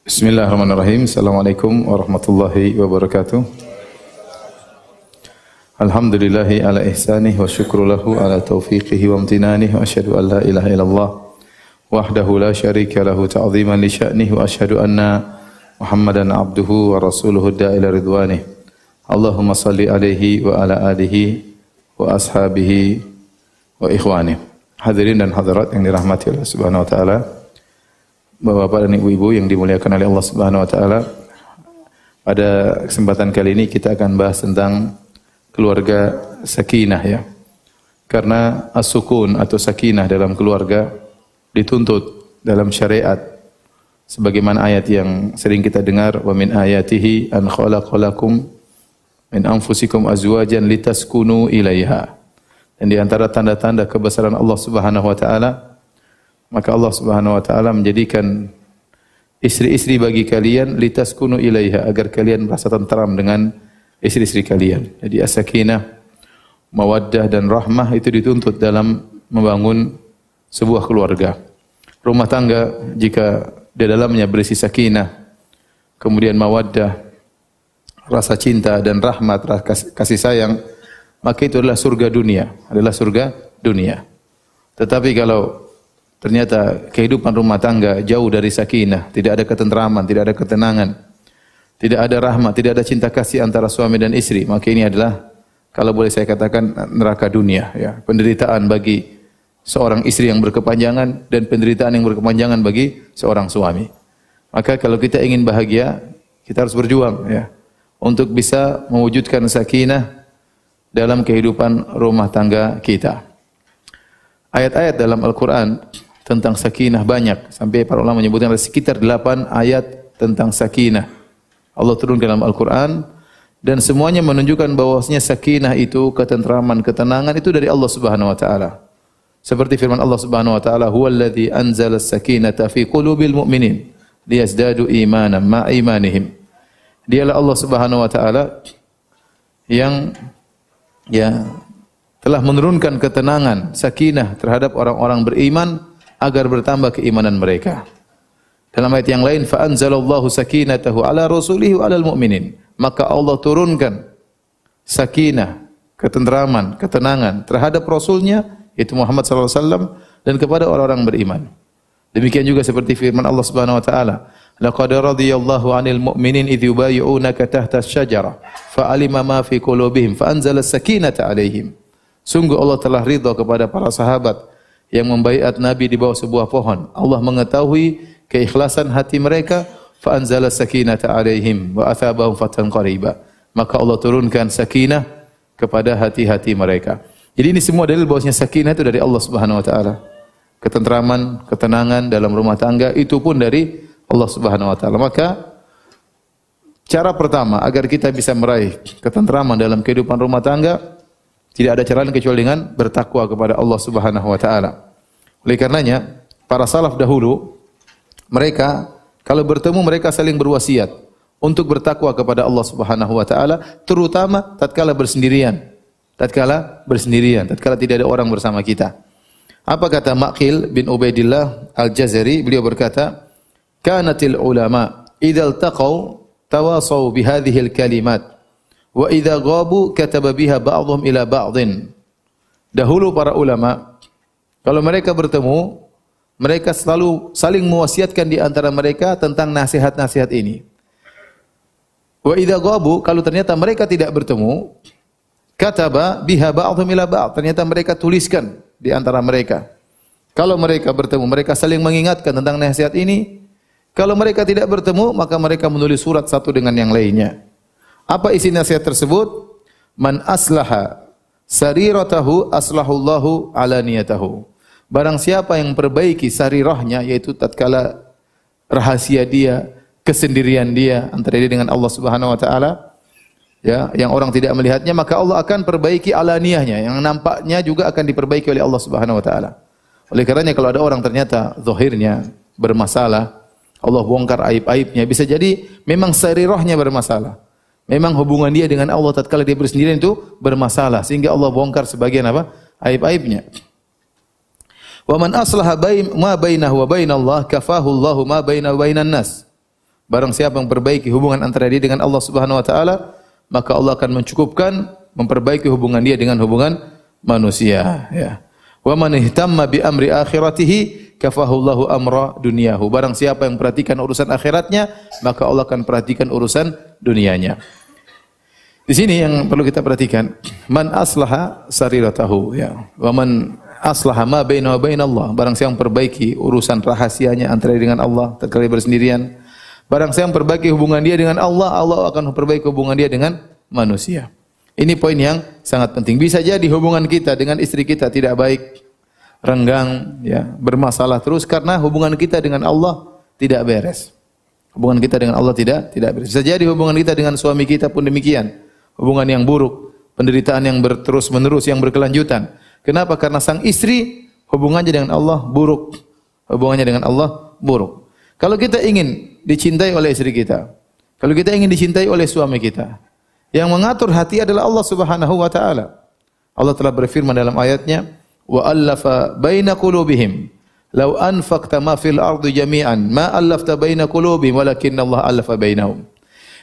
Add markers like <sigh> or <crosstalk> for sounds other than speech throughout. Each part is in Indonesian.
Bismillahirrahmanirrahim. Assalamualaikum warahmatullahi wabarakatuh. Alhamdulillahi ala ihsanih wa syukru lahu ala taufiqihi wa amtinanih wa asyhadu an la ilaha illallah wahdahu la syarika lahu ta'ziman li sya'nih wa asyhadu anna Muhammadan abduhu wa rasuluhu da'ila ridwanih. Allahumma salli alaihi wa ala alihi wa ashabihi wa ikhwanih. Hadirin dan hadirat yang dirahmati Allah Subhanahu wa taala. Bapak-bapak dan ibu-ibu yang dimuliakan oleh Allah Subhanahu wa taala. Pada kesempatan kali ini kita akan bahas tentang keluarga sakinah ya. Karena as-sukun atau sakinah dalam keluarga dituntut dalam syariat sebagaimana ayat yang sering kita dengar wa min ayatihi an khalaqalakum min anfusikum azwajan litaskunu ilaiha. Dan di antara tanda-tanda kebesaran Allah Subhanahu wa taala maka Allah Subhanahu wa taala menjadikan istri-istri bagi kalian litaskunu ilaiha agar kalian merasa tentram dengan istri-istri kalian. Jadi as-sakinah, mawaddah dan rahmah itu dituntut dalam membangun sebuah keluarga. Rumah tangga jika di dalamnya berisi sakinah, kemudian mawaddah, rasa cinta dan rahmat, kasih sayang, maka itu adalah surga dunia, adalah surga dunia. Tetapi kalau Ternyata kehidupan rumah tangga jauh dari sakinah, tidak ada ketentraman, tidak ada ketenangan, tidak ada rahmat, tidak ada cinta kasih antara suami dan istri. Maka ini adalah kalau boleh saya katakan neraka dunia, ya. Penderitaan bagi seorang istri yang berkepanjangan dan penderitaan yang berkepanjangan bagi seorang suami. Maka kalau kita ingin bahagia, kita harus berjuang ya untuk bisa mewujudkan sakinah dalam kehidupan rumah tangga kita. Ayat-ayat dalam Al-Qur'an tentang sakinah banyak sampai para ulama menyebutkan ada sekitar 8 ayat tentang sakinah. Allah turunkan dalam Al-Qur'an dan semuanya menunjukkan bahwasanya sakinah itu ketentraman, ketenangan itu dari Allah Subhanahu wa taala. Seperti firman Allah Subhanahu wa taala, "Huwallazi anzala as-sakinata fi qulubil mu'minin liyazdadu imanan ma imanihim." Dialah Allah Subhanahu wa taala yang ya telah menurunkan ketenangan, sakinah terhadap orang-orang beriman agar bertambah keimanan mereka. Dalam ayat yang lain, fa anzalallahu sakinatahu ala rasulihi wa alal mu'minin. Maka Allah turunkan sakinah, ketentraman, ketenangan terhadap rasulnya yaitu Muhammad sallallahu alaihi wasallam dan kepada orang-orang beriman. Demikian juga seperti firman Allah Subhanahu wa taala, "Laqad radiyallahu 'anil mu'minin idh yubayyi'unaka tahta asy-syajarah, fa'alima ma fi qulubihim fa anzala sakinata 'alaihim." Sungguh Allah telah ridha kepada para sahabat yang membaiat Nabi di bawah sebuah pohon. Allah mengetahui keikhlasan hati mereka, fa anzala sakinata alaihim wa athabahum fatan. Maka Allah turunkan sakinah kepada hati-hati mereka. Jadi ini semua dalil bahwasanya sakinah itu dari Allah Subhanahu wa taala. Ketentraman, ketenangan dalam rumah tangga itu pun dari Allah Subhanahu wa taala. Maka cara pertama agar kita bisa meraih ketentraman dalam kehidupan rumah tangga tidak ada cara lain kecuali dengan bertakwa kepada Allah Subhanahu wa taala. Oleh karenanya, para salaf dahulu mereka kalau bertemu mereka saling berwasiat untuk bertakwa kepada Allah Subhanahu wa taala, terutama tatkala bersendirian. Tatkala bersendirian, tatkala tidak ada orang bersama kita. Apa kata Maqil bin Ubaidillah Al-Jazari? Beliau berkata, "Kanatil ulama idza iltaqau tawasaw bihadhihi al-kalimat." Wa idza ghabu kataba biha ba'dhum ila ba'dhin. Dahulu para ulama kalau mereka bertemu mereka selalu saling mewasiatkan di antara mereka tentang nasihat-nasihat ini. Wa idza ghabu kalau ternyata mereka tidak bertemu kataba biha ba'dhum ila ba'd. Ternyata mereka tuliskan di antara mereka. Kalau mereka bertemu, mereka saling mengingatkan tentang nasihat ini. Kalau mereka tidak bertemu, maka mereka menulis surat satu dengan yang lainnya. Apa isi nasihat tersebut? Man aslaha sariratahu aslahullahu alaniyatahu. Barang siapa yang perbaiki sarirahnya yaitu tatkala rahasia dia, kesendirian dia antara dia dengan Allah Subhanahu wa taala, ya, yang orang tidak melihatnya, maka Allah akan perbaiki alaniyahnya, yang nampaknya juga akan diperbaiki oleh Allah Subhanahu wa taala. Oleh karenanya kalau ada orang ternyata zahirnya bermasalah, Allah bongkar aib-aibnya, bisa jadi memang sarirahnya bermasalah. Memang hubungan dia dengan Allah tatkala dia bersendirian itu bermasalah sehingga Allah bongkar sebagian apa? aib-aibnya. Wa man aslaha bain ma bainahu wa bainallah kafahu Allahu ma bainahu bainan nas. Barang siapa yang perbaiki hubungan antara dia dengan Allah Subhanahu wa taala, maka Allah akan mencukupkan memperbaiki hubungan dia dengan hubungan manusia, ya. Wa man ihtamma bi amri akhiratihi kafahullahu amra dunyahu. Barang siapa yang perhatikan urusan akhiratnya, maka Allah akan perhatikan urusan dunianya. Di sini yang perlu kita perhatikan, man aslaha sariratahu ya. Wa man aslaha ma bainahu wa bainallah. Barang siapa perbaiki urusan rahasianya antara dengan Allah, terkali bersendirian, Barang siapa perbaiki hubungan dia dengan Allah, Allah akan perbaiki hubungan dia dengan manusia. Ini poin yang sangat penting. Bisa jadi hubungan kita dengan istri kita tidak baik, renggang, ya, bermasalah terus karena hubungan kita dengan Allah tidak beres. Hubungan kita dengan Allah tidak tidak beres. Bisa jadi hubungan kita dengan suami kita pun demikian. Hubungan yang buruk, penderitaan yang berterus menerus yang berkelanjutan. Kenapa? Karena sang istri hubungannya dengan Allah buruk. Hubungannya dengan Allah buruk. Kalau kita ingin dicintai oleh istri kita, kalau kita ingin dicintai oleh suami kita, yang mengatur hati adalah Allah Subhanahu wa taala. Allah telah berfirman dalam ayatnya, "Wa allafa baina qulubihim." Lau anfaqta ma fil ardi jami'an ma allafta baina qulubihim walakin Allah allafa bainahum.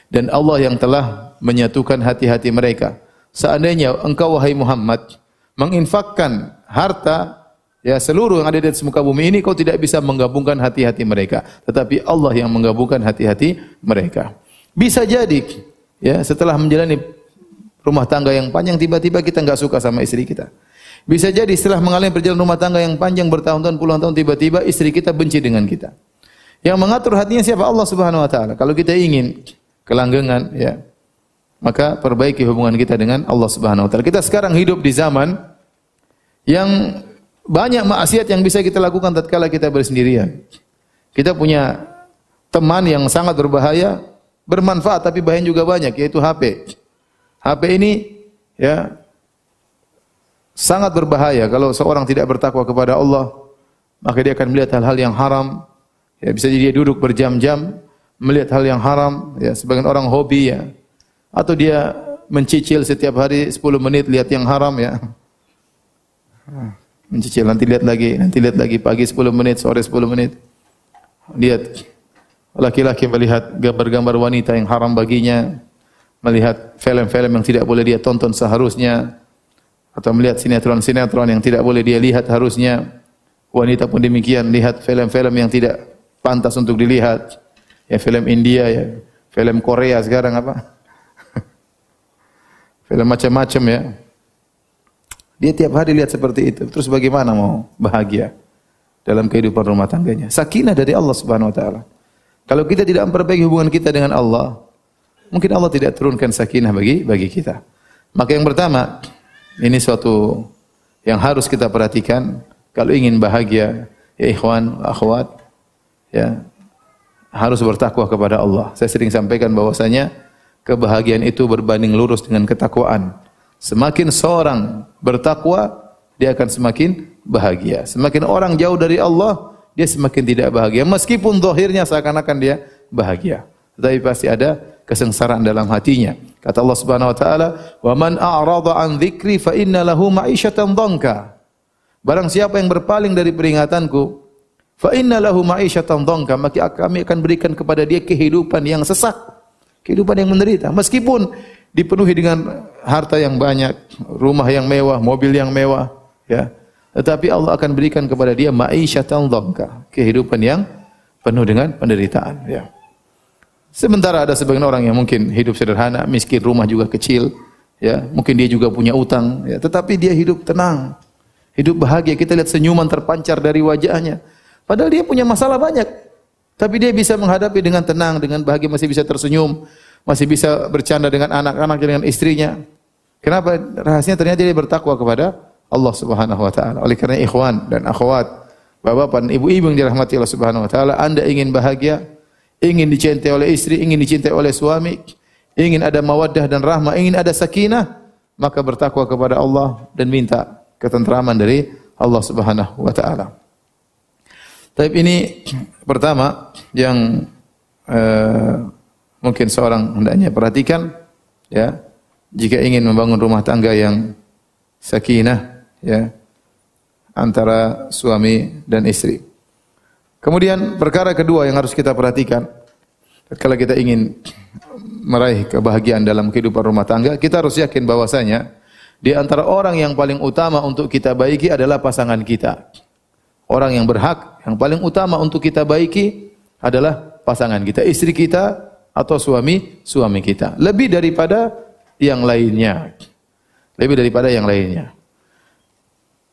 Dan Allah yang telah menyatukan hati-hati mereka. Seandainya engkau wahai Muhammad menginfakkan harta Ya, seluruh yang ada di atas muka bumi ini kau tidak bisa menggabungkan hati-hati mereka, tetapi Allah yang menggabungkan hati-hati mereka. Bisa jadi ya, setelah menjalani rumah tangga yang panjang tiba-tiba kita enggak suka sama istri kita. Bisa jadi setelah mengalami perjalanan rumah tangga yang panjang bertahun-tahun puluhan tahun tiba-tiba istri kita benci dengan kita. Yang mengatur hatinya siapa? Allah Subhanahu wa taala. Kalau kita ingin kelanggengan ya, maka perbaiki hubungan kita dengan Allah Subhanahu wa taala. Kita sekarang hidup di zaman yang banyak maksiat yang bisa kita lakukan tatkala kita bersendirian. Kita punya teman yang sangat berbahaya, bermanfaat tapi bahaya juga banyak yaitu HP. HP ini ya sangat berbahaya kalau seorang tidak bertakwa kepada Allah, maka dia akan melihat hal-hal yang haram. Ya bisa jadi dia duduk berjam-jam melihat hal yang haram, ya sebagian orang hobi ya. Atau dia mencicil setiap hari 10 menit lihat yang haram ya. Mencicil nanti lihat lagi nanti lihat lagi pagi 10 menit sore 10 menit. Lihat laki-laki melihat gambar-gambar wanita yang haram baginya melihat film-film yang tidak boleh dia tonton seharusnya atau melihat sinetron-sinetron yang tidak boleh dia lihat harusnya. Wanita pun demikian lihat film-film yang tidak pantas untuk dilihat ya film India ya film Korea sekarang apa <laughs> film macam-macam ya dia tiap hari lihat seperti itu. Terus bagaimana mau bahagia dalam kehidupan rumah tangganya? Sakinah dari Allah Subhanahu wa taala. Kalau kita tidak memperbaiki hubungan kita dengan Allah, mungkin Allah tidak turunkan sakinah bagi bagi kita. Maka yang pertama, ini suatu yang harus kita perhatikan kalau ingin bahagia, ya ikhwan, akhwat, ya harus bertakwa kepada Allah. Saya sering sampaikan bahwasanya kebahagiaan itu berbanding lurus dengan ketakwaan. Semakin seorang bertakwa, dia akan semakin bahagia. Semakin orang jauh dari Allah, dia semakin tidak bahagia. Meskipun zahirnya seakan-akan dia bahagia. Tetapi pasti ada kesengsaraan dalam hatinya. Kata Allah Subhanahu wa taala, "Wa man a'rada an dzikri fa inna lahu ma'isyatan dhanka." Barang siapa yang berpaling dari peringatanku, fa inna lahu ma'isyatan dhanka, maka kami akan berikan kepada dia kehidupan yang sesak, kehidupan yang menderita. Meskipun dipenuhi dengan harta yang banyak, rumah yang mewah, mobil yang mewah, ya. Tetapi Allah akan berikan kepada dia ma'isyatan dhanka, kehidupan yang penuh dengan penderitaan, ya. Sementara ada sebagian orang yang mungkin hidup sederhana, miskin, rumah juga kecil, ya. Mungkin dia juga punya utang, ya. Tetapi dia hidup tenang, hidup bahagia. Kita lihat senyuman terpancar dari wajahnya. Padahal dia punya masalah banyak. Tapi dia bisa menghadapi dengan tenang, dengan bahagia, masih bisa tersenyum, masih bisa bercanda dengan anak-anak dengan istrinya. Kenapa? Rahasianya ternyata dia bertakwa kepada Allah Subhanahu wa taala. Oleh karena ikhwan dan akhwat, bapak-bapak dan ibu-ibu yang dirahmati Allah Subhanahu wa taala, Anda ingin bahagia, ingin dicintai oleh istri, ingin dicintai oleh suami, ingin ada mawaddah dan rahmah, ingin ada sakinah, maka bertakwa kepada Allah dan minta ketentraman dari Allah Subhanahu wa taala. Tapi ini pertama yang uh, mungkin seorang hendaknya perhatikan ya jika ingin membangun rumah tangga yang sakinah ya antara suami dan istri. Kemudian perkara kedua yang harus kita perhatikan Kalau kita ingin meraih kebahagiaan dalam kehidupan rumah tangga, kita harus yakin bahwasanya di antara orang yang paling utama untuk kita baiki adalah pasangan kita. Orang yang berhak yang paling utama untuk kita baiki adalah pasangan kita, istri kita atau suami suami kita. Lebih daripada yang lainnya. Lebih daripada yang lainnya.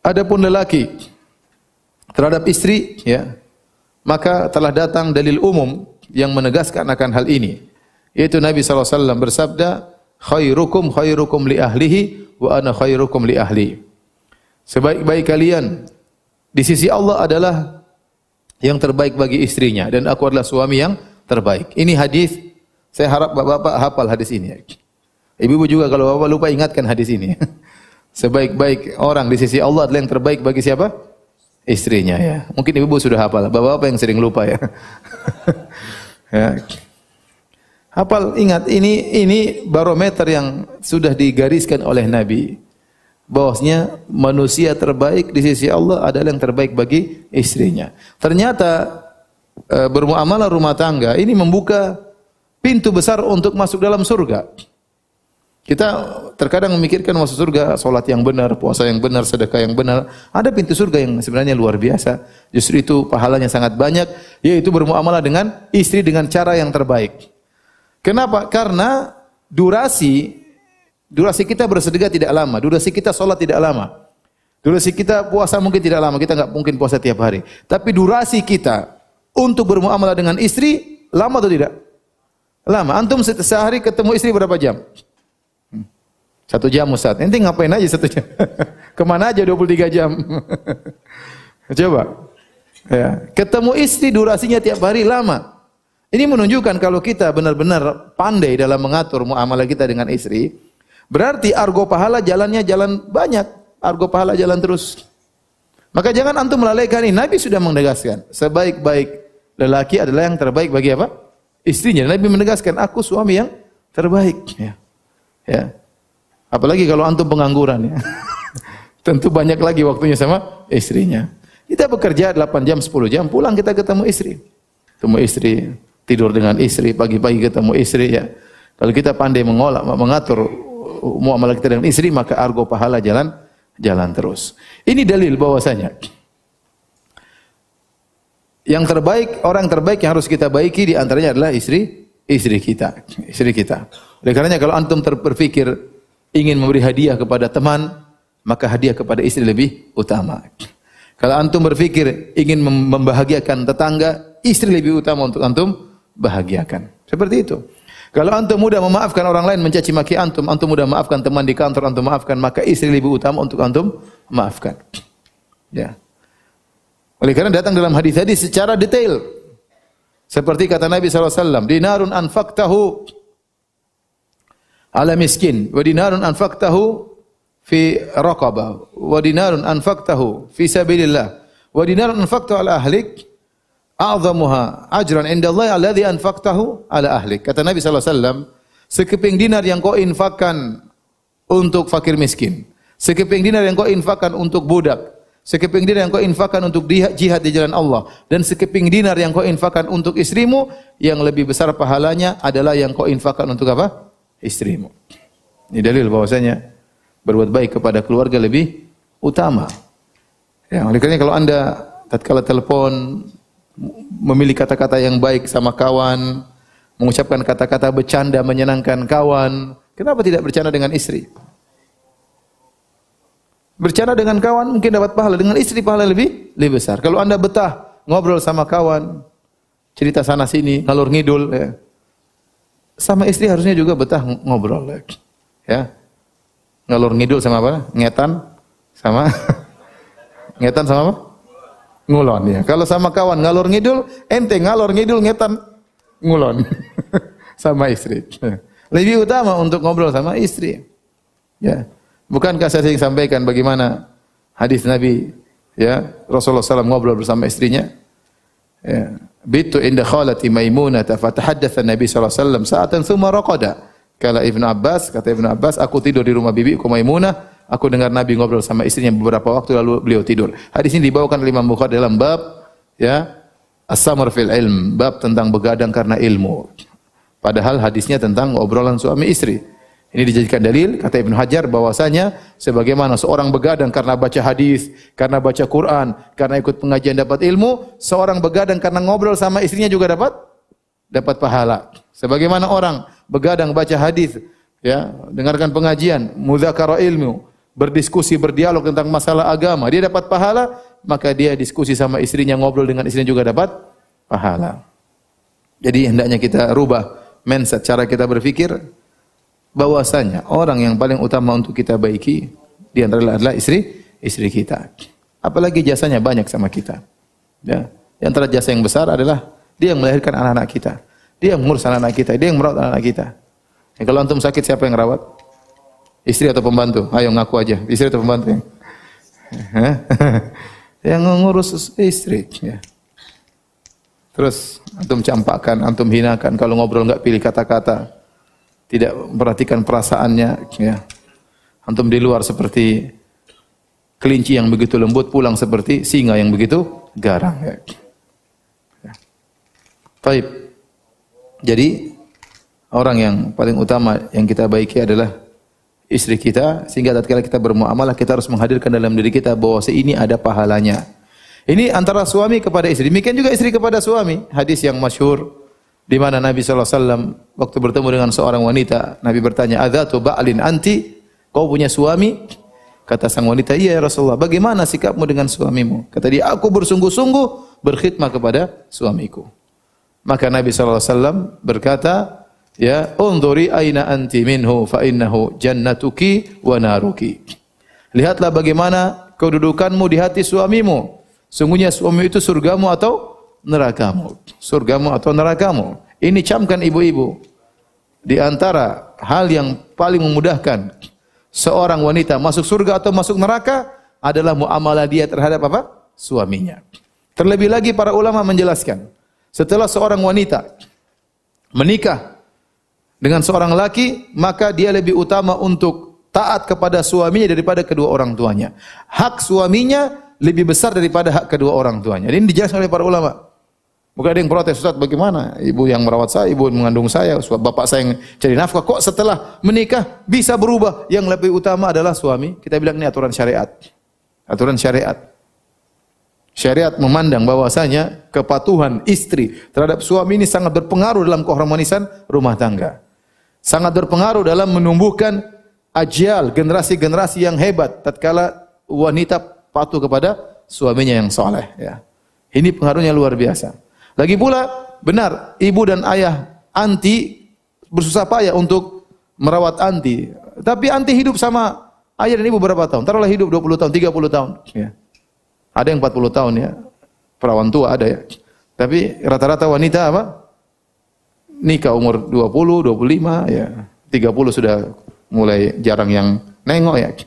Adapun lelaki terhadap istri ya, maka telah datang dalil umum yang menegaskan akan hal ini. Yaitu Nabi SAW bersabda, khairukum khairukum li ahlihi wa ana khairukum li ahli. Sebaik-baik kalian di sisi Allah adalah yang terbaik bagi istrinya dan aku adalah suami yang terbaik. Ini hadis saya harap Bapak-bapak hafal hadis ini. Ibu-ibu juga kalau Bapak lupa ingatkan hadis ini. <laughs> Sebaik-baik orang di sisi Allah adalah yang terbaik bagi siapa? Istrinya ya. Mungkin ibu-ibu sudah hafal. Bapak-bapak yang sering lupa ya. <laughs> ya. Hafal ingat ini ini barometer yang sudah digariskan oleh Nabi bahwasanya manusia terbaik di sisi Allah adalah yang terbaik bagi istrinya. Ternyata e, bermuamalah rumah tangga ini membuka pintu besar untuk masuk dalam surga. Kita terkadang memikirkan masuk surga, solat yang benar, puasa yang benar, sedekah yang benar. Ada pintu surga yang sebenarnya luar biasa. Justru itu pahalanya sangat banyak, yaitu bermuamalah dengan istri dengan cara yang terbaik. Kenapa? Karena durasi durasi kita bersedekah tidak lama, durasi kita solat tidak lama. Durasi kita puasa mungkin tidak lama, kita nggak mungkin puasa tiap hari. Tapi durasi kita untuk bermuamalah dengan istri lama atau tidak? Lama. Antum sehari ketemu istri berapa jam? Hmm. Satu jam Ustaz. Nanti ngapain aja satu jam? <laughs> Ke mana aja 23 jam? <laughs> Coba. Ya. Ketemu istri durasinya tiap hari lama. Ini menunjukkan kalau kita benar-benar pandai dalam mengatur muamalah kita dengan istri, berarti argo pahala jalannya jalan banyak. Argo pahala jalan terus. Maka jangan antum melalaikan ini. Nabi sudah menegaskan, sebaik-baik lelaki adalah yang terbaik bagi apa? istrinya. Nabi menegaskan, aku suami yang terbaik. Ya. ya. Apalagi kalau antum pengangguran ya. <laughs> Tentu banyak lagi waktunya sama istrinya. Kita bekerja 8 jam, 10 jam, pulang kita ketemu istri. Ketemu istri, tidur dengan istri, pagi-pagi ketemu istri ya. Kalau kita pandai mengolah, mengatur muamalah kita dengan istri, maka argo pahala jalan jalan terus. Ini dalil bahwasanya yang terbaik, orang terbaik yang harus kita baiki di antaranya adalah istri istri kita, istri kita. Oleh karenanya kalau antum berpikir ingin memberi hadiah kepada teman, maka hadiah kepada istri lebih utama. Kalau antum berpikir ingin membahagiakan tetangga, istri lebih utama untuk antum bahagiakan. Seperti itu. Kalau antum mudah memaafkan orang lain mencaci maki antum, antum mudah maafkan teman di kantor, antum maafkan, maka istri lebih utama untuk antum maafkan. Ya. Oleh karena datang dalam hadis-hadis secara detail. Seperti kata Nabi SAW, dinarun anfaktahu ala miskin, wa dinarun anfaktahu fi raqabah, wa dinarun anfaktahu fi sabilillah, wa dinarun anfaktahu ala ahlik, a'zamuha ajran inda Allah alladhi anfaktahu ala ahlik. Kata Nabi SAW, sekeping dinar yang kau infakkan untuk fakir miskin, sekeping dinar yang kau infakkan untuk budak, sekeping dinar yang kau infakkan untuk jihad di jalan Allah dan sekeping dinar yang kau infakkan untuk istrimu yang lebih besar pahalanya adalah yang kau infakkan untuk apa? istrimu. Ini dalil bahwasanya berbuat baik kepada keluarga lebih utama. Ya, oleh kalau Anda tatkala telepon memilih kata-kata yang baik sama kawan, mengucapkan kata-kata bercanda menyenangkan kawan, kenapa tidak bercanda dengan istri? Bercanda dengan kawan mungkin dapat pahala, dengan istri pahala lebih lebih besar. Kalau Anda betah ngobrol sama kawan, cerita sana sini, ngalur ngidul ya. Sama istri harusnya juga betah ngobrol ya. ya. Ngalur ngidul sama apa? Ngetan sama <laughs> ngetan sama apa? Ngulon ya. Kalau sama kawan ngalur ngidul, ente ngalur ngidul ngetan ngulon <laughs> sama istri. Lebih utama untuk ngobrol sama istri. Ya. Bukankah saya sering sampaikan bagaimana hadis Nabi ya Rasulullah SAW ngobrol bersama istrinya ya bitu inda khalati maimunah fatahaddatsa Nabi sallallahu alaihi wasallam sa'atan thumma raqada kala Ibnu Abbas kata Ibnu Abbas aku tidur di rumah bibiku Maimunah aku dengar Nabi ngobrol sama istrinya beberapa waktu lalu beliau tidur hadis ini dibawakan oleh Imam Bukhari dalam bab ya as-samar fil ilm bab tentang begadang karena ilmu Padahal hadisnya tentang obrolan suami istri. Ini dijadikan dalil kata Ibnu Hajar bahwasanya sebagaimana seorang begadang karena baca hadis, karena baca Quran, karena ikut pengajian dapat ilmu, seorang begadang karena ngobrol sama istrinya juga dapat dapat pahala. Sebagaimana orang begadang baca hadis, ya, dengarkan pengajian, mudzakara ilmu, berdiskusi, berdialog tentang masalah agama, dia dapat pahala, maka dia diskusi sama istrinya, ngobrol dengan istrinya juga dapat pahala. Jadi hendaknya kita rubah mindset cara kita berpikir bahwasanya orang yang paling utama untuk kita baiki di antara adalah istri istri kita. Apalagi jasanya banyak sama kita. Ya. Di antara jasa yang besar adalah dia yang melahirkan anak-anak kita. Dia yang mengurus anak-anak kita, dia yang merawat anak-anak kita. Ya, kalau antum sakit siapa yang rawat? Istri atau pembantu? Ayo ngaku aja, istri atau pembantu? <laughs> yang ngurus istri. Ya. Terus antum campakkan, antum hinakan. Kalau ngobrol enggak pilih kata-kata tidak memperhatikan perasaannya ya. Antum di luar seperti kelinci yang begitu lembut, pulang seperti singa yang begitu garang ya. ya. Baik. Jadi orang yang paling utama yang kita baiki adalah istri kita sehingga tatkala kita bermuamalah kita harus menghadirkan dalam diri kita bahwa ini ada pahalanya. Ini antara suami kepada istri. Demikian juga istri kepada suami. Hadis yang masyhur di mana Nabi SAW waktu bertemu dengan seorang wanita, Nabi bertanya, Adatu ba'lin anti? Kau punya suami? Kata sang wanita, iya ya Rasulullah. Bagaimana sikapmu dengan suamimu? Kata dia, aku bersungguh-sungguh berkhidmat kepada suamiku. Maka Nabi SAW berkata, Ya, unduri aina anti minhu fa innahu jannatuki wa naruki. Lihatlah bagaimana kedudukanmu di hati suamimu. Sungguhnya suami itu surgamu atau nerakamu. Surgamu atau nerakamu. Ini camkan ibu-ibu. Di antara hal yang paling memudahkan seorang wanita masuk surga atau masuk neraka adalah muamalah dia terhadap apa? Suaminya. Terlebih lagi para ulama menjelaskan, setelah seorang wanita menikah dengan seorang laki, maka dia lebih utama untuk taat kepada suaminya daripada kedua orang tuanya. Hak suaminya lebih besar daripada hak kedua orang tuanya. Ini dijelaskan oleh para ulama. Bukan ada yang protes, Ustaz bagaimana? Ibu yang merawat saya, ibu yang mengandung saya, bapak saya yang cari nafkah. Kok setelah menikah bisa berubah? Yang lebih utama adalah suami. Kita bilang ini aturan syariat. Aturan syariat. Syariat memandang bahwasanya kepatuhan istri terhadap suami ini sangat berpengaruh dalam keharmonisan rumah tangga. Sangat berpengaruh dalam menumbuhkan ajal, generasi-generasi yang hebat tatkala wanita patuh kepada suaminya yang soleh. Ya. Ini pengaruhnya luar biasa. Lagi pula benar ibu dan ayah anti bersusah payah untuk merawat anti. Tapi anti hidup sama ayah dan ibu berapa tahun? Taruhlah hidup 20 tahun, 30 tahun. Ya. Ada yang 40 tahun ya. Perawan tua ada ya. Tapi rata-rata wanita apa? Nikah umur 20, 25 ya. 30 sudah mulai jarang yang nengok ya. <laughs>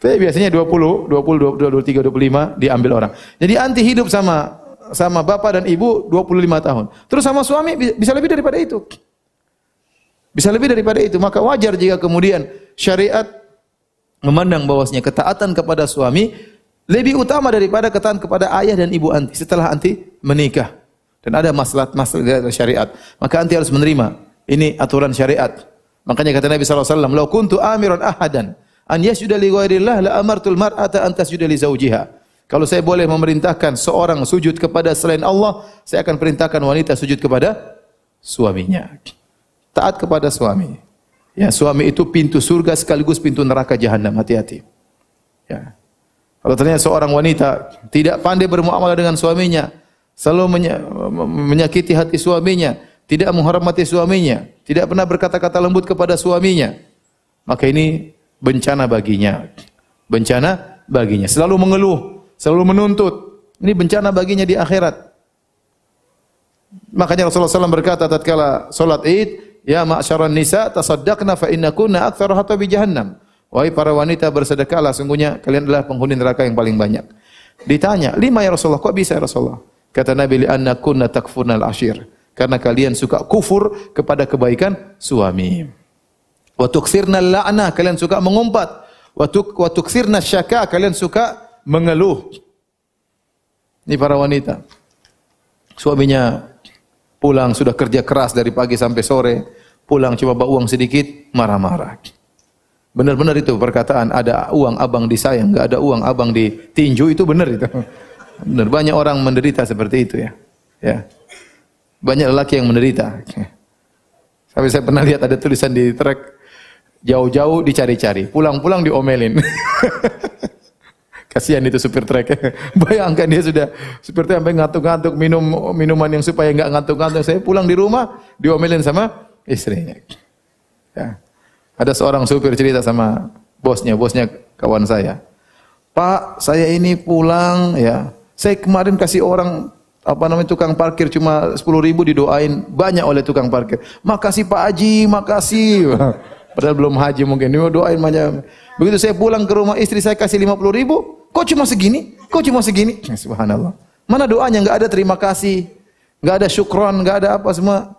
Tapi biasanya 20, 20, 22, 23, 25 diambil orang. Jadi anti hidup sama sama bapak dan ibu 25 tahun. Terus sama suami bisa lebih daripada itu. Bisa lebih daripada itu. Maka wajar jika kemudian syariat memandang bahwasanya ketaatan kepada suami lebih utama daripada ketaatan kepada ayah dan ibu anti setelah anti menikah. Dan ada masalah-masalah syariat. Maka anti harus menerima. Ini aturan syariat. Makanya kata Nabi SAW, Lau kuntu amiran ahadan, an yasjuda li ghairillah la amartul mar'ata an tasjuda li zawjiha. Kalau saya boleh memerintahkan seorang sujud kepada selain Allah, saya akan perintahkan wanita sujud kepada suaminya. Taat kepada suami. Ya, suami itu pintu surga sekaligus pintu neraka jahanam. Hati-hati. Ya. Kalau ternyata seorang wanita tidak pandai bermuamalah dengan suaminya, selalu menyakiti hati suaminya, tidak menghormati suaminya, tidak pernah berkata-kata lembut kepada suaminya, maka ini bencana baginya. Bencana baginya. Selalu mengeluh, selalu menuntut. Ini bencana baginya di akhirat. Makanya Rasulullah SAW berkata tatkala salat Id, "Ya ma'syaran nisa, tasaddaqna fa innakunna aktsara hatabi jahannam." Wahai para wanita bersedekahlah, sungguhnya kalian adalah penghuni neraka yang paling banyak. Ditanya, "Lima ya Rasulullah?" Kok bisa ya Rasulullah? Kata Nabi, "Li annakunna takfurnal ashir." Karena kalian suka kufur kepada kebaikan suami. Wa tuksirna la'na, kalian suka mengumpat. Wa tuksirna syaka, kalian suka mengeluh. Ini para wanita. Suaminya pulang sudah kerja keras dari pagi sampai sore, pulang cuma bawa uang sedikit, marah-marah. Benar-benar itu perkataan ada uang abang disayang, enggak ada uang abang ditinju itu benar itu. Benar banyak orang menderita seperti itu ya. Ya. Banyak lelaki yang menderita. Sampai saya pernah lihat ada tulisan di trek jauh-jauh dicari-cari, pulang-pulang diomelin. <laughs> Kasihan itu supir trek. <laughs> Bayangkan dia sudah trek sampai ngantuk-ngantuk minum minuman yang supaya enggak ngantuk-ngantuk. Saya pulang di rumah diomelin sama istrinya. Ya. Ada seorang supir cerita sama bosnya, bosnya kawan saya. Pak, saya ini pulang ya. Saya kemarin kasih orang apa namanya tukang parkir cuma 10 ribu didoain banyak oleh tukang parkir. Makasih Pak Haji, makasih. <laughs> Padahal belum haji mungkin. Ini doain banyak. Begitu saya pulang ke rumah istri saya kasih 50 ribu. Kok cuma segini? Kok cuma segini? <laughs> Subhanallah. Mana doanya? Enggak ada terima kasih. Enggak ada syukron. Enggak ada apa semua.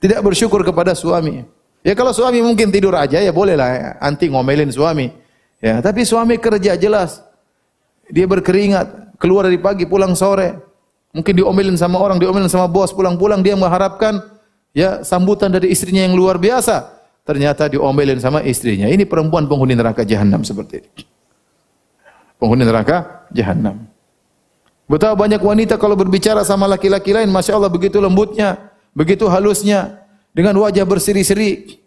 Tidak bersyukur kepada suami. Ya kalau suami mungkin tidur aja ya bolehlah ya. anti ngomelin suami. Ya, tapi suami kerja jelas. Dia berkeringat, keluar dari pagi pulang sore. Mungkin diomelin sama orang, diomelin sama bos, pulang-pulang dia mengharapkan ya sambutan dari istrinya yang luar biasa. Ternyata diomelin sama istrinya. Ini perempuan penghuni neraka jahanam seperti ini. Penghuni neraka jahanam. Betapa banyak wanita kalau berbicara sama laki-laki lain, masya Allah begitu lembutnya, begitu halusnya, dengan wajah berseri-seri.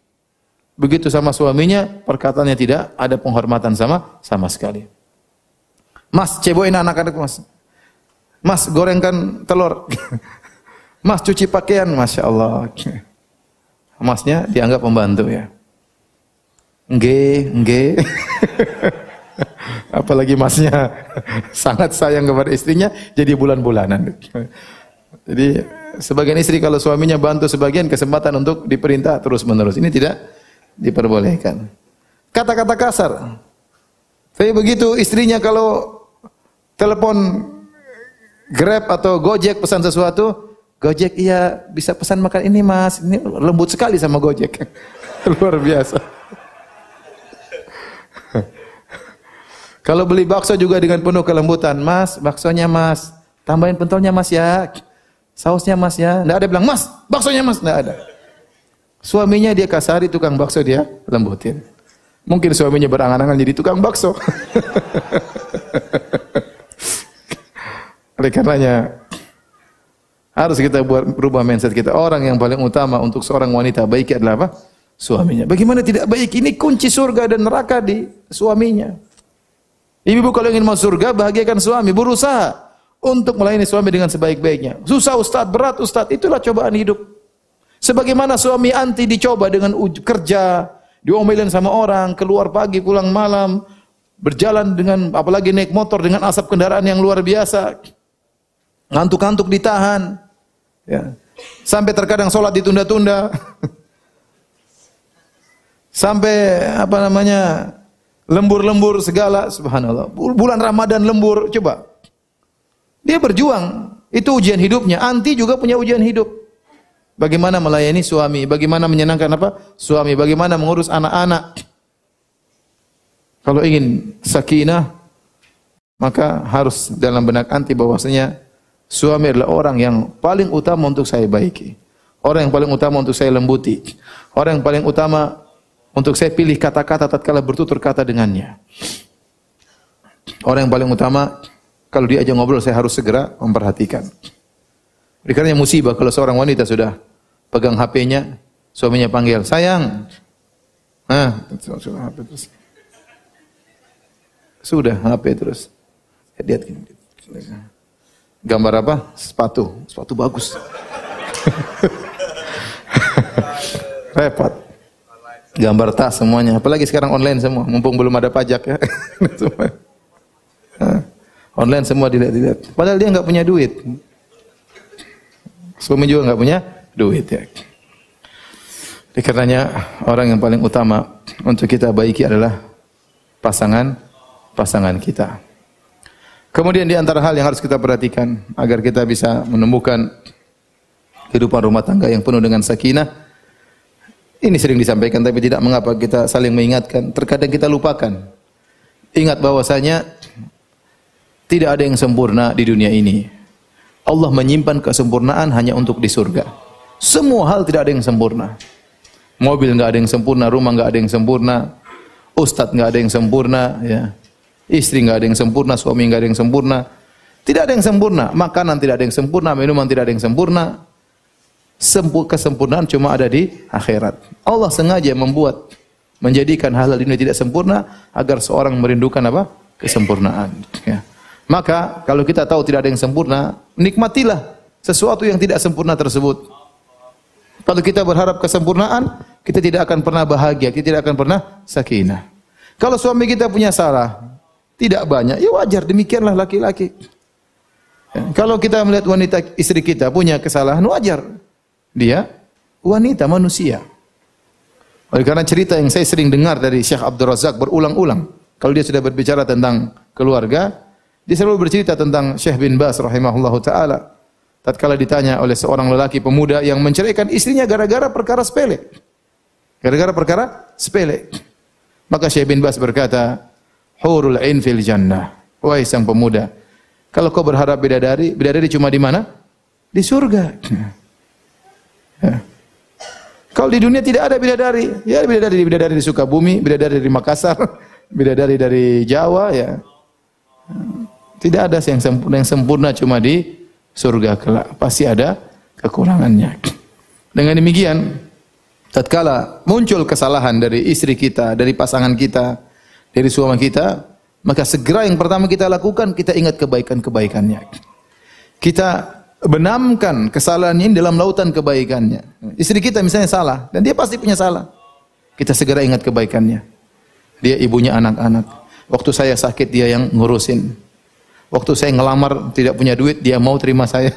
Begitu sama suaminya, perkataannya tidak ada penghormatan sama sama sekali. Mas, ceboin anak-anak mas. Mas, gorengkan telur. <laughs> mas, cuci pakaian. Masya Allah. <laughs> Masnya dianggap pembantu ya. Nge, nge. <laughs> Apalagi masnya sangat sayang kepada istrinya, jadi bulan-bulanan. Jadi sebagian istri kalau suaminya bantu sebagian kesempatan untuk diperintah terus menerus. Ini tidak diperbolehkan. Kata-kata kasar. Tapi begitu istrinya kalau telepon Grab atau Gojek pesan sesuatu, Gojek iya bisa pesan makan ini mas, ini lembut sekali sama Gojek. <laughs> Luar biasa. <laughs> Kalau beli bakso juga dengan penuh kelembutan, mas, baksonya mas, tambahin pentolnya mas ya. Sausnya mas ya. Tidak ada bilang, mas, baksonya mas. Tidak ada. Suaminya dia kasari, tukang bakso dia lembutin. Mungkin suaminya berangan-angan jadi tukang bakso. <laughs> Oleh karenanya, harus kita buat berubah mindset kita. Orang yang paling utama untuk seorang wanita baik adalah apa? Suaminya. Bagaimana tidak baik? Ini kunci surga dan neraka di suaminya. Ibu-ibu kalau ingin masuk surga, bahagiakan suami. Berusaha untuk melayani suami dengan sebaik-baiknya. Susah Ustaz, berat Ustaz, itulah cobaan hidup. Sebagaimana suami anti dicoba dengan kerja, diomelin sama orang, keluar pagi, pulang malam, berjalan dengan apalagi naik motor dengan asap kendaraan yang luar biasa. Ngantuk-ngantuk ditahan. Ya. Sampai terkadang sholat ditunda-tunda. <laughs> Sampai apa namanya lembur-lembur segala subhanallah. Bulan Ramadan lembur, coba dia berjuang. Itu ujian hidupnya. Anti juga punya ujian hidup. Bagaimana melayani suami, bagaimana menyenangkan apa? Suami, bagaimana mengurus anak-anak. Kalau ingin sakinah, maka harus dalam benak anti bahwasanya suami adalah orang yang paling utama untuk saya baiki. Orang yang paling utama untuk saya lembuti. Orang yang paling utama untuk saya pilih kata-kata tatkala bertutur kata dengannya. Orang yang paling utama kalau dia aja ngobrol saya harus segera memperhatikan. Karena musibah kalau seorang wanita sudah pegang HP-nya, suaminya panggil, "Sayang." Nah, HP terus. Sudah HP terus. Lihat gini. Gambar apa? Sepatu. Sepatu bagus. <laughs> Repot. Gambar tas semuanya. Apalagi sekarang online semua. Mumpung belum ada pajak ya. <laughs> Online semua dilihat-lihat. Padahal dia nggak punya duit. Suami juga nggak punya duit ya. Karenanya orang yang paling utama untuk kita baiki adalah pasangan pasangan kita. Kemudian di antara hal yang harus kita perhatikan agar kita bisa menemukan kehidupan rumah tangga yang penuh dengan sakinah. Ini sering disampaikan tapi tidak mengapa kita saling mengingatkan. Terkadang kita lupakan. Ingat bahwasanya tidak ada yang sempurna di dunia ini. Allah menyimpan kesempurnaan hanya untuk di surga. Semua hal tidak ada yang sempurna. Mobil nggak ada yang sempurna, rumah nggak ada yang sempurna, ustadz nggak ada yang sempurna, ya. Istri nggak ada yang sempurna, suami nggak ada yang sempurna. Tidak ada yang sempurna, makanan tidak ada yang sempurna, minuman tidak ada yang sempurna. Sempu, kesempurnaan cuma ada di akhirat. Allah sengaja membuat menjadikan hal-hal ini tidak sempurna agar seorang merindukan apa? kesempurnaan, ya. Maka kalau kita tahu tidak ada yang sempurna, nikmatilah sesuatu yang tidak sempurna tersebut. Kalau kita berharap kesempurnaan, kita tidak akan pernah bahagia, kita tidak akan pernah sakinah. Kalau suami kita punya salah, tidak banyak, ya wajar demikianlah laki-laki. Ya, kalau kita melihat wanita istri kita punya kesalahan, wajar. Dia wanita manusia. Oleh karena cerita yang saya sering dengar dari Syekh Abdul Razak berulang-ulang, kalau dia sudah berbicara tentang keluarga, dia selalu bercerita tentang Syekh bin Bas rahimahullahu taala. Tatkala ditanya oleh seorang lelaki pemuda yang menceraikan istrinya gara-gara perkara sepele. Gara-gara perkara sepele. Maka Syekh bin Bas berkata, "Hurul ain fil jannah." Wahai sang pemuda, kalau kau berharap bidadari, bidadari cuma di mana? Di surga. <laughs> Ya. Kalau di dunia tidak ada bidadari, ya bidadari bidadari di Sukabumi, bidadari dari Makassar, <laughs> bidadari dari Jawa ya. Tidak ada yang sempurna, yang sempurna cuma di surga kelak. Pasti ada kekurangannya. <clears throat> Dengan demikian, tatkala muncul kesalahan dari istri kita, dari pasangan kita, dari suami kita, maka segera yang pertama kita lakukan, kita ingat kebaikan-kebaikannya. Kita benamkan kesalahan ini dalam lautan kebaikannya. Istri kita misalnya salah, dan dia pasti punya salah. Kita segera ingat kebaikannya. Dia ibunya anak-anak. Waktu saya sakit dia yang ngurusin. Waktu saya ngelamar tidak punya duit, dia mau terima saya.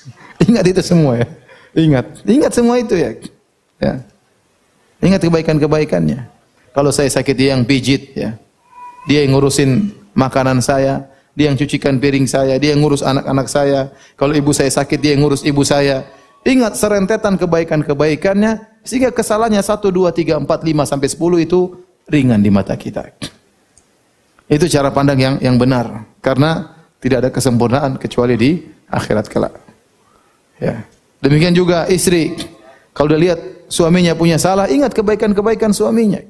<laughs> Ingat itu semua ya. Ingat. Ingat semua itu ya. ya. Ingat kebaikan-kebaikannya. Kalau saya sakit dia yang pijit ya. Dia yang ngurusin makanan saya, dia yang cucikan piring saya, dia yang ngurus anak-anak saya. Kalau ibu saya sakit, dia yang ngurus ibu saya. Ingat serentetan kebaikan-kebaikannya sehingga kesalahannya 1 2 3 4 5 sampai 10 itu ringan di mata kita. Itu cara pandang yang yang benar. Karena tidak ada kesempurnaan kecuali di akhirat kelak. Ya. Demikian juga istri. Kalau dia lihat suaminya punya salah, ingat kebaikan-kebaikan suaminya.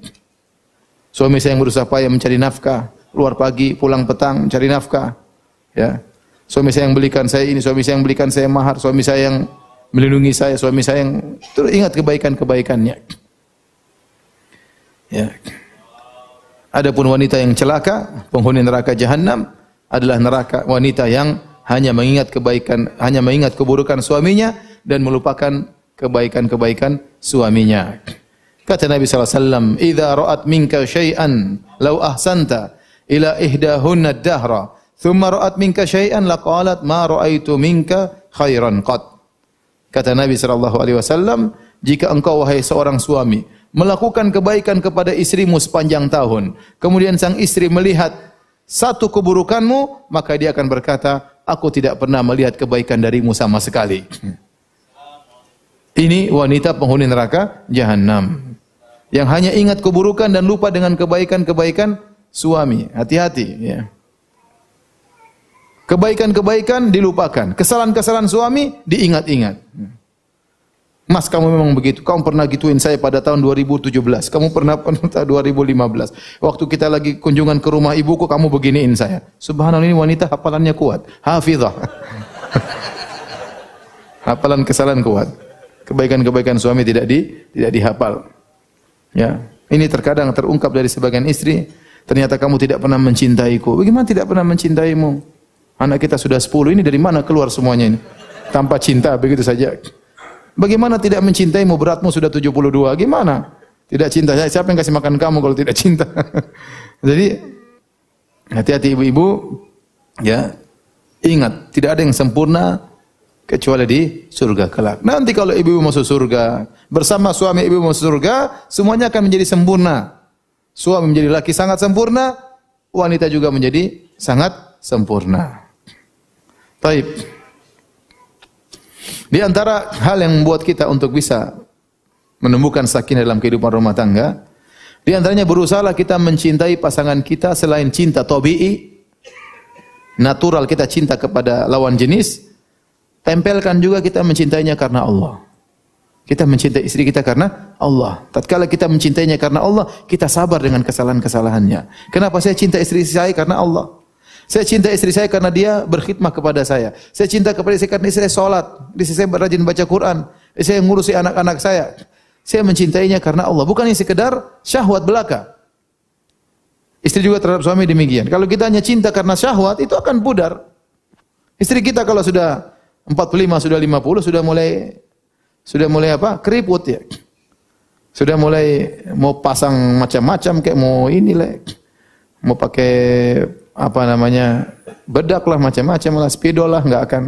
Suami saya yang berusaha payah mencari nafkah, keluar pagi, pulang petang mencari nafkah. Ya. Suami saya yang belikan saya ini, suami saya yang belikan saya mahar, suami saya yang melindungi saya, suami saya yang terus ingat kebaikan-kebaikannya. Ya. Adapun wanita yang celaka, penghuni neraka jahanam, adalah neraka wanita yang hanya mengingat kebaikan, hanya mengingat keburukan suaminya dan melupakan kebaikan-kebaikan suaminya. Kata Nabi SAW, "Idza ra'at minka syai'an law ahsanta ila ihdahunna ad-dahra, thumma ra'at minka syai'an laqalat ma ra'aitu minka khairan qat." Kata Nabi wasallam, jika engkau wahai seorang suami melakukan kebaikan kepada istrimu sepanjang tahun, kemudian sang istri melihat satu keburukanmu, maka dia akan berkata, aku tidak pernah melihat kebaikan darimu sama sekali. Ini wanita penghuni neraka jahanam. Yang hanya ingat keburukan dan lupa dengan kebaikan-kebaikan suami. Hati-hati ya. Kebaikan-kebaikan dilupakan, kesalahan-kesalahan suami diingat-ingat. Mas kamu memang begitu. Kamu pernah gituin saya pada tahun 2017. Kamu pernah pernah 2015. Waktu kita lagi kunjungan ke rumah ibuku kamu beginiin saya. Subhanallah ini wanita hafalannya kuat. Hafizah. <laughs> Hafalan kesalahan kuat. Kebaikan-kebaikan suami tidak di tidak dihafal. Ya. Ini terkadang terungkap dari sebagian istri, ternyata kamu tidak pernah mencintaiku. Bagaimana tidak pernah mencintaimu? Anak kita sudah 10 ini dari mana keluar semuanya ini? Tanpa cinta begitu saja. Bagaimana tidak mencintaimu? Beratmu sudah 72. Gimana? Tidak cinta. Siapa yang kasih makan kamu kalau tidak cinta? <laughs> Jadi hati-hati ibu-ibu ya. Ingat, tidak ada yang sempurna kecuali di surga kelak. Nanti kalau ibu-ibu masuk surga, bersama suami ibu masuk surga, semuanya akan menjadi sempurna. Suami menjadi laki sangat sempurna, wanita juga menjadi sangat sempurna. Baik. Di antara hal yang membuat kita untuk bisa menemukan sakinah dalam kehidupan rumah tangga, di antaranya berusaha kita mencintai pasangan kita selain cinta tabii, natural kita cinta kepada lawan jenis, tempelkan juga kita mencintainya karena Allah. Kita mencintai istri kita karena Allah. Tatkala kita mencintainya karena Allah, kita sabar dengan kesalahan-kesalahannya. Kenapa saya cinta istri saya? Karena Allah. Saya cinta istri saya karena dia berkhidmah kepada saya. Saya cinta kepada istri karena istri saya sholat. Istri saya rajin baca Quran. Istri saya ngurusi anak-anak saya. Saya mencintainya karena Allah. Bukan yang sekedar syahwat belaka. Istri juga terhadap suami demikian. Kalau kita hanya cinta karena syahwat, itu akan pudar. Istri kita kalau sudah 45, sudah 50, sudah mulai sudah mulai apa? Keriput ya. Sudah mulai mau pasang macam-macam kayak mau ini lah. Mau pakai apa namanya? bedak lah macam-macam lah, spidol lah nggak akan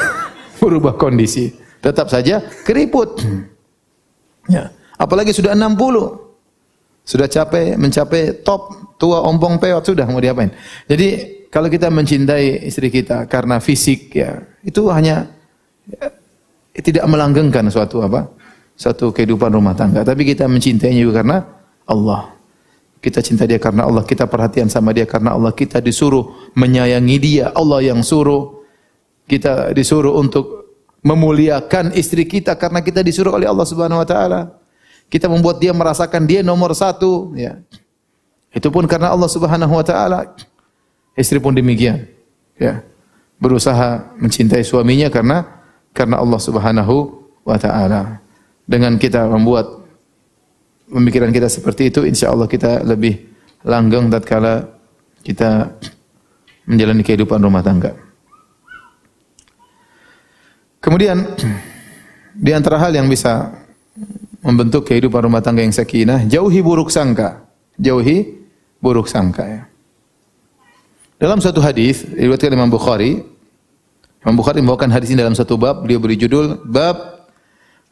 <laughs> berubah kondisi. Tetap saja keriput. Ya. Apalagi sudah 60. Sudah capek mencapai top tua ompong peot sudah mau diapain. Jadi kalau kita mencintai istri kita karena fisik ya, itu hanya ya, tidak melanggengkan suatu apa? Suatu kehidupan rumah tangga, tapi kita mencintainya juga karena Allah. Kita cinta dia karena Allah, kita perhatian sama dia karena Allah, kita disuruh menyayangi dia, Allah yang suruh. Kita disuruh untuk memuliakan istri kita karena kita disuruh oleh Allah Subhanahu wa taala. Kita membuat dia merasakan dia nomor satu, ya. Itu pun karena Allah Subhanahu wa taala. Istri pun demikian, ya. Berusaha mencintai suaminya karena karena Allah Subhanahu wa taala. Dengan kita membuat pemikiran kita seperti itu, insya Allah kita lebih langgeng tatkala kita menjalani kehidupan rumah tangga. Kemudian di antara hal yang bisa membentuk kehidupan rumah tangga yang sakinah, jauhi buruk sangka. Jauhi buruk sangka ya. Dalam satu hadis riwayat Imam Bukhari, Imam Bukhari membawakan hadis ini dalam satu bab, beliau beri judul bab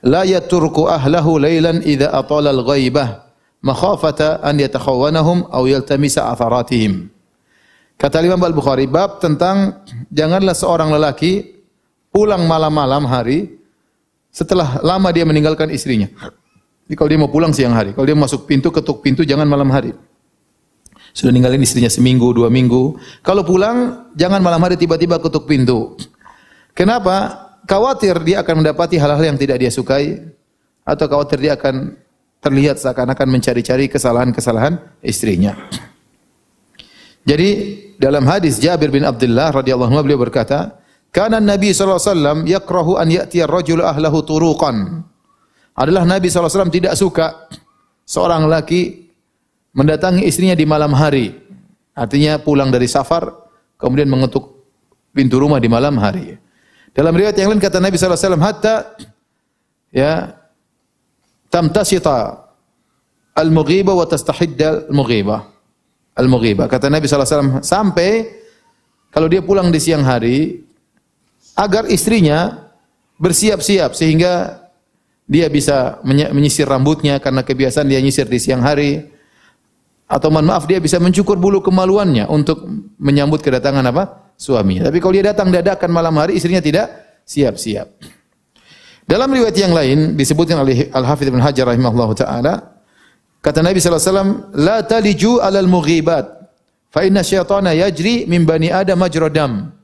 la yaturku ahlahu lailan idza atala al-ghaibah makhafata an yatakhawanahum aw yaltamisa atharatihim. Kata Imam Al-Bukhari bab tentang janganlah seorang lelaki pulang malam-malam hari setelah lama dia meninggalkan istrinya. Jadi kalau dia mau pulang siang hari, kalau dia masuk pintu ketuk pintu jangan malam hari. Sudah ninggalin istrinya seminggu, dua minggu. Kalau pulang, jangan malam hari tiba-tiba ketuk pintu. Kenapa? Khawatir dia akan mendapati hal-hal yang tidak dia sukai atau khawatir dia akan terlihat seakan-akan mencari-cari kesalahan-kesalahan istrinya. Jadi dalam hadis Jabir bin Abdullah radhiyallahu anhu beliau berkata, "Kana Nabi sallallahu alaihi wasallam yakrahu an ya'ti ar-rajul ahlahu turuqan." Adalah Nabi sallallahu alaihi wasallam tidak suka seorang laki mendatangi istrinya di malam hari. Artinya pulang dari safar kemudian mengetuk pintu rumah di malam hari. Dalam riwayat yang lain kata Nabi wasallam hatta ya tamtasita al-mughiba wa tastahidda al-mughiba. Al-mughiba. Kata Nabi wasallam sampai kalau dia pulang di siang hari agar istrinya bersiap-siap sehingga dia bisa menyisir rambutnya karena kebiasaan dia nyisir di siang hari atau mohon maaf dia bisa mencukur bulu kemaluannya untuk menyambut kedatangan apa? Suaminya. Tapi kalau dia datang dadakan malam hari, istrinya tidak siap-siap. Dalam riwayat yang lain disebutkan oleh Al-Hafidz Ibnu Hajar rahimahullah taala, kata Nabi wasallam, "La taliju 'alal mughibat, fa inna syaitana yajri min bani Adam majradam."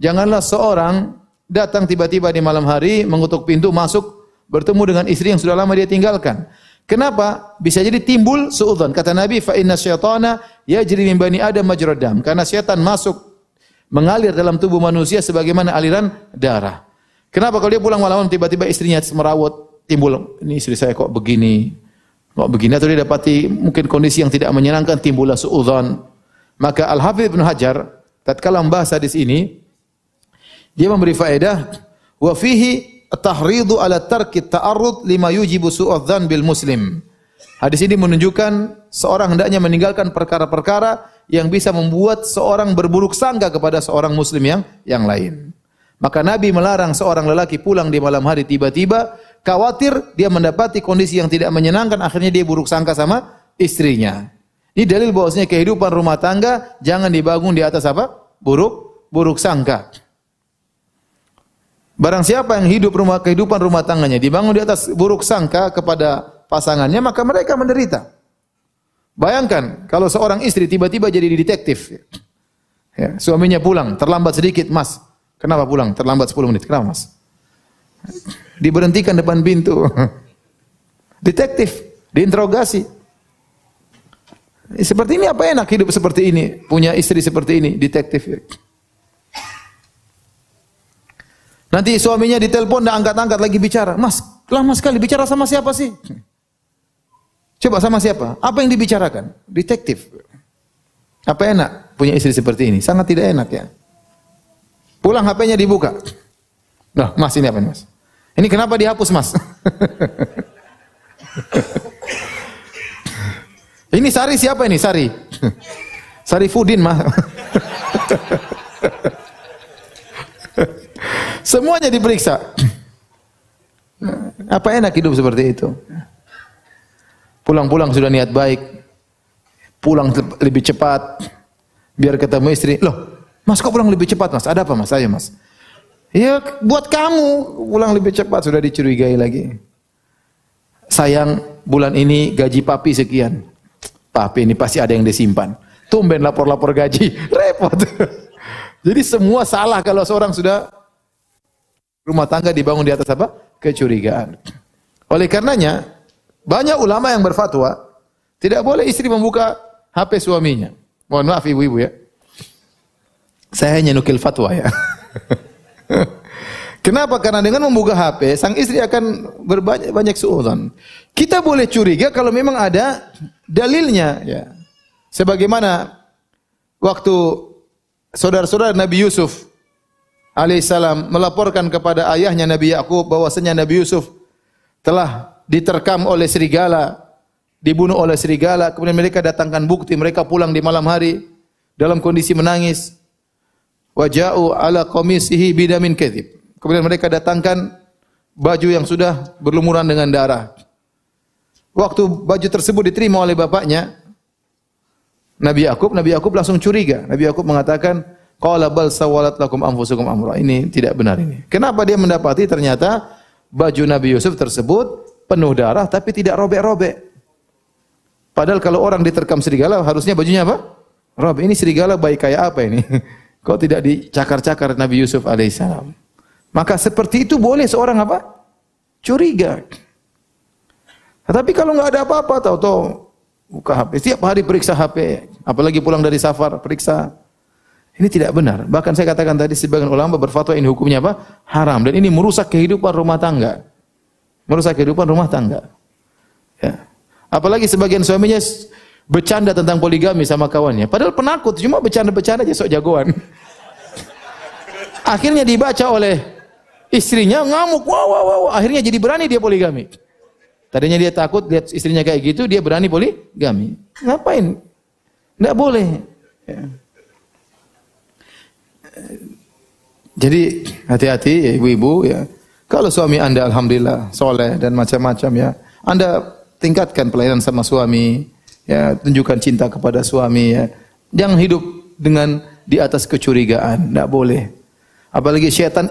Janganlah seorang datang tiba-tiba di malam hari mengutuk pintu masuk bertemu dengan istri yang sudah lama dia tinggalkan. Kenapa? Bisa jadi timbul suudzon. Kata Nabi, "Fa inna syaitana yajri min bani Adam majradam." Karena syaitan masuk mengalir dalam tubuh manusia sebagaimana aliran darah. Kenapa kalau dia pulang malam tiba-tiba istrinya merawat timbul ini istri saya kok begini, kok begini atau dia dapati mungkin kondisi yang tidak menyenangkan timbullah suudzon. Maka Al Hafidz Ibnu Hajar tatkala membahas hadis ini dia memberi faedah wa fihi tahridu ala tarki ta'arrud lima yujibu su'adzan bil muslim. Hadis ini menunjukkan seorang hendaknya meninggalkan perkara-perkara yang bisa membuat seorang berburuk sangka kepada seorang muslim yang yang lain. Maka Nabi melarang seorang lelaki pulang di malam hari tiba-tiba khawatir dia mendapati kondisi yang tidak menyenangkan akhirnya dia buruk sangka sama istrinya. Ini dalil bahwasanya kehidupan rumah tangga jangan dibangun di atas apa? Buruk buruk sangka. Barang siapa yang hidup rumah kehidupan rumah tangganya dibangun di atas buruk sangka kepada pasangannya maka mereka menderita. Bayangkan kalau seorang istri tiba-tiba jadi detektif. Ya, suaminya pulang, terlambat sedikit, Mas. Kenapa pulang? Terlambat 10 menit. Kenapa, Mas? Diberhentikan depan pintu. <laughs> Detektif, diinterogasi. Seperti ini apa enak hidup seperti ini? Punya istri seperti ini, detektif. Nanti suaminya ditelepon dan angkat-angkat lagi bicara. Mas, lama sekali bicara sama siapa sih? Coba sama siapa? Apa yang dibicarakan? Detektif. Apa enak punya istri seperti ini? Sangat tidak enak ya. Pulang HP-nya dibuka. Nah, Mas ini apa ini, Mas? Ini kenapa dihapus, Mas? <laughs> ini Sari siapa ini? Sari. <laughs> Sari Fudin, Mas. <laughs> Semuanya diperiksa. <clears throat> Apa enak hidup seperti itu? Pulang-pulang sudah niat baik. Pulang lebih cepat. Biar ketemu istri. Loh, mas kok pulang lebih cepat mas? Ada apa mas? Ayo mas. Ya buat kamu pulang lebih cepat sudah dicurigai lagi. Sayang bulan ini gaji papi sekian. Papi ini pasti ada yang disimpan. Tumben lapor-lapor gaji. <laughs> Repot. <laughs> Jadi semua salah kalau seorang sudah rumah tangga dibangun di atas apa? Kecurigaan. Oleh karenanya, banyak ulama yang berfatwa tidak boleh istri membuka HP suaminya. Mohon maaf ibu-ibu ya. Saya hanya nukil fatwa ya. <laughs> Kenapa? Karena dengan membuka HP, sang istri akan berbanyak banyak suudzon. Kita boleh curiga kalau memang ada dalilnya ya. Sebagaimana waktu saudara-saudara Nabi Yusuf alaihissalam melaporkan kepada ayahnya Nabi Yakub bahwasanya Nabi Yusuf telah diterkam oleh serigala, dibunuh oleh serigala, kemudian mereka datangkan bukti, mereka pulang di malam hari dalam kondisi menangis. Waja'u ala qamisihi bidamin kadzib. Kemudian mereka datangkan baju yang sudah berlumuran dengan darah. Waktu baju tersebut diterima oleh bapaknya, Nabi Yakub, Nabi Yakub langsung curiga. Nabi Yakub mengatakan, "Qala bal sawalat lakum anfusukum amra." Ini tidak benar ini. Kenapa dia mendapati ternyata baju Nabi Yusuf tersebut penuh darah tapi tidak robek-robek. Padahal kalau orang diterkam serigala harusnya bajunya apa? Robek. Ini serigala baik kayak apa ini? <laughs> Kok tidak dicakar-cakar Nabi Yusuf alaihissalam? Maka seperti itu boleh seorang apa? Curiga. Tapi kalau nggak ada apa-apa, tahu-tahu buka HP. Setiap hari periksa HP, apalagi pulang dari safar, periksa. Ini tidak benar. Bahkan saya katakan tadi sebagian ulama berfatwa ini hukumnya apa? Haram dan ini merusak kehidupan rumah tangga. Merusak kehidupan rumah tangga. Ya. Apalagi sebagian suaminya bercanda tentang poligami sama kawannya. Padahal penakut, cuma bercanda-bercanda aja sok jagoan. <laughs> Akhirnya dibaca oleh istrinya ngamuk, wow, wow, wow. Akhirnya jadi berani dia poligami. Tadinya dia takut lihat istrinya kayak gitu, dia berani poligami. Ngapain? Tidak boleh. Ya. Jadi hati-hati ya ibu-ibu ya. Kalau suami anda alhamdulillah soleh dan macam-macam ya, anda tingkatkan pelayanan sama suami, ya tunjukkan cinta kepada suami ya. Jangan hidup dengan di atas kecurigaan, tidak boleh. Apalagi syaitan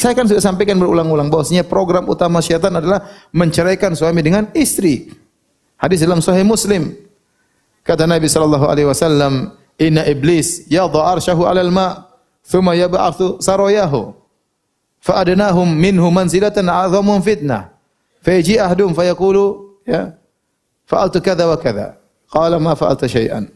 saya kan sudah sampaikan berulang-ulang bahwasanya program utama syaitan adalah menceraikan suami dengan istri. Hadis dalam Sahih Muslim. Kata Nabi sallallahu alaihi wasallam, "Inna iblis yadha arsyahu 'alal ma, thumma yab'athu sarayahu. Fa adnahum minhu manzilatan 'azamun fitnah. Fayaji ahdum fayaqulu, ya, fa'altu kadza wa kadza." Qala ma fa'alta syai'an.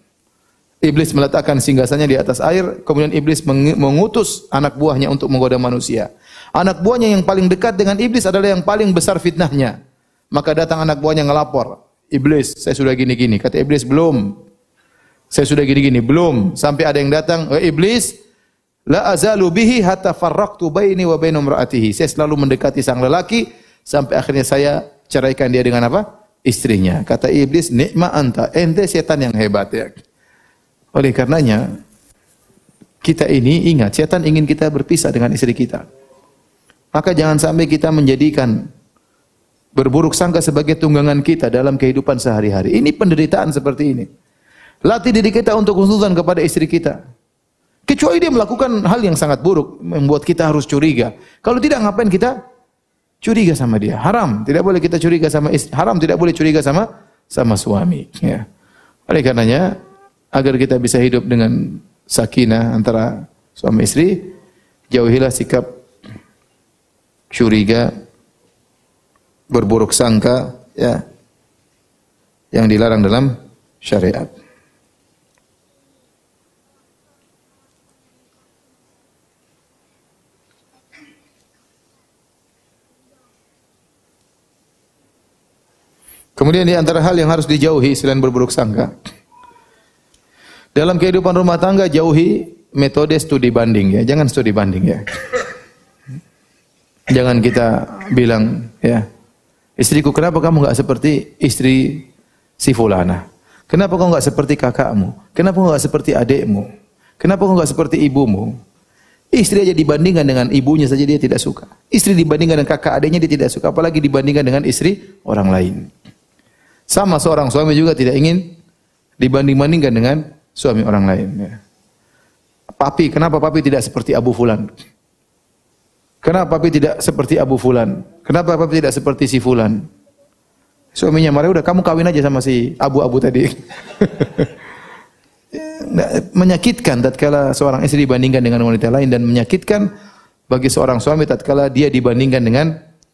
Iblis meletakkan singgasannya di atas air, kemudian iblis mengutus anak buahnya untuk menggoda manusia. Anak buahnya yang paling dekat dengan iblis adalah yang paling besar fitnahnya. Maka datang anak buahnya ngelapor. Iblis, saya sudah gini-gini. Kata iblis, belum. Saya sudah gini-gini, belum. Sampai ada yang datang, eh, iblis, la azalu bihi hatta farraqtu baini wa bainu imra'atihi. Saya selalu mendekati sang lelaki sampai akhirnya saya ceraikan dia dengan apa? Istrinya. Kata iblis, nikma anta. Ente setan yang hebat ya. Oleh karenanya, kita ini ingat, setan ingin kita berpisah dengan istri kita. Maka jangan sampai kita menjadikan berburuk sangka sebagai tunggangan kita dalam kehidupan sehari-hari. Ini penderitaan seperti ini. Latih diri kita untuk khususan kepada istri kita. Kecuali dia melakukan hal yang sangat buruk, membuat kita harus curiga. Kalau tidak, ngapain kita curiga sama dia? Haram. Tidak boleh kita curiga sama istri. Haram tidak boleh curiga sama sama suami. Ya. Oleh karenanya, agar kita bisa hidup dengan sakinah antara suami istri, jauhilah sikap curiga, berburuk sangka, ya, yang dilarang dalam syariat. Kemudian di antara hal yang harus dijauhi selain berburuk sangka. Dalam kehidupan rumah tangga jauhi metode studi banding ya. Jangan studi banding ya. Jangan kita bilang ya, istriku kenapa kamu enggak seperti istri si fulana? Kenapa kau enggak seperti kakakmu? Kenapa kau enggak seperti adikmu? Kenapa kau enggak seperti ibumu? Istri aja dibandingkan dengan ibunya saja dia tidak suka. Istri dibandingkan dengan kakak adiknya dia tidak suka, apalagi dibandingkan dengan istri orang lain. Sama seorang suami juga tidak ingin dibanding-bandingkan dengan suami orang lain. Ya. Papi, kenapa papi tidak seperti Abu Fulan? Kenapa papi tidak seperti Abu Fulan? Kenapa papi tidak seperti si Fulan? Suaminya marah, udah kamu kawin aja sama si Abu-Abu tadi. <laughs> menyakitkan tatkala seorang istri dibandingkan dengan wanita lain dan menyakitkan bagi seorang suami tatkala dia dibandingkan dengan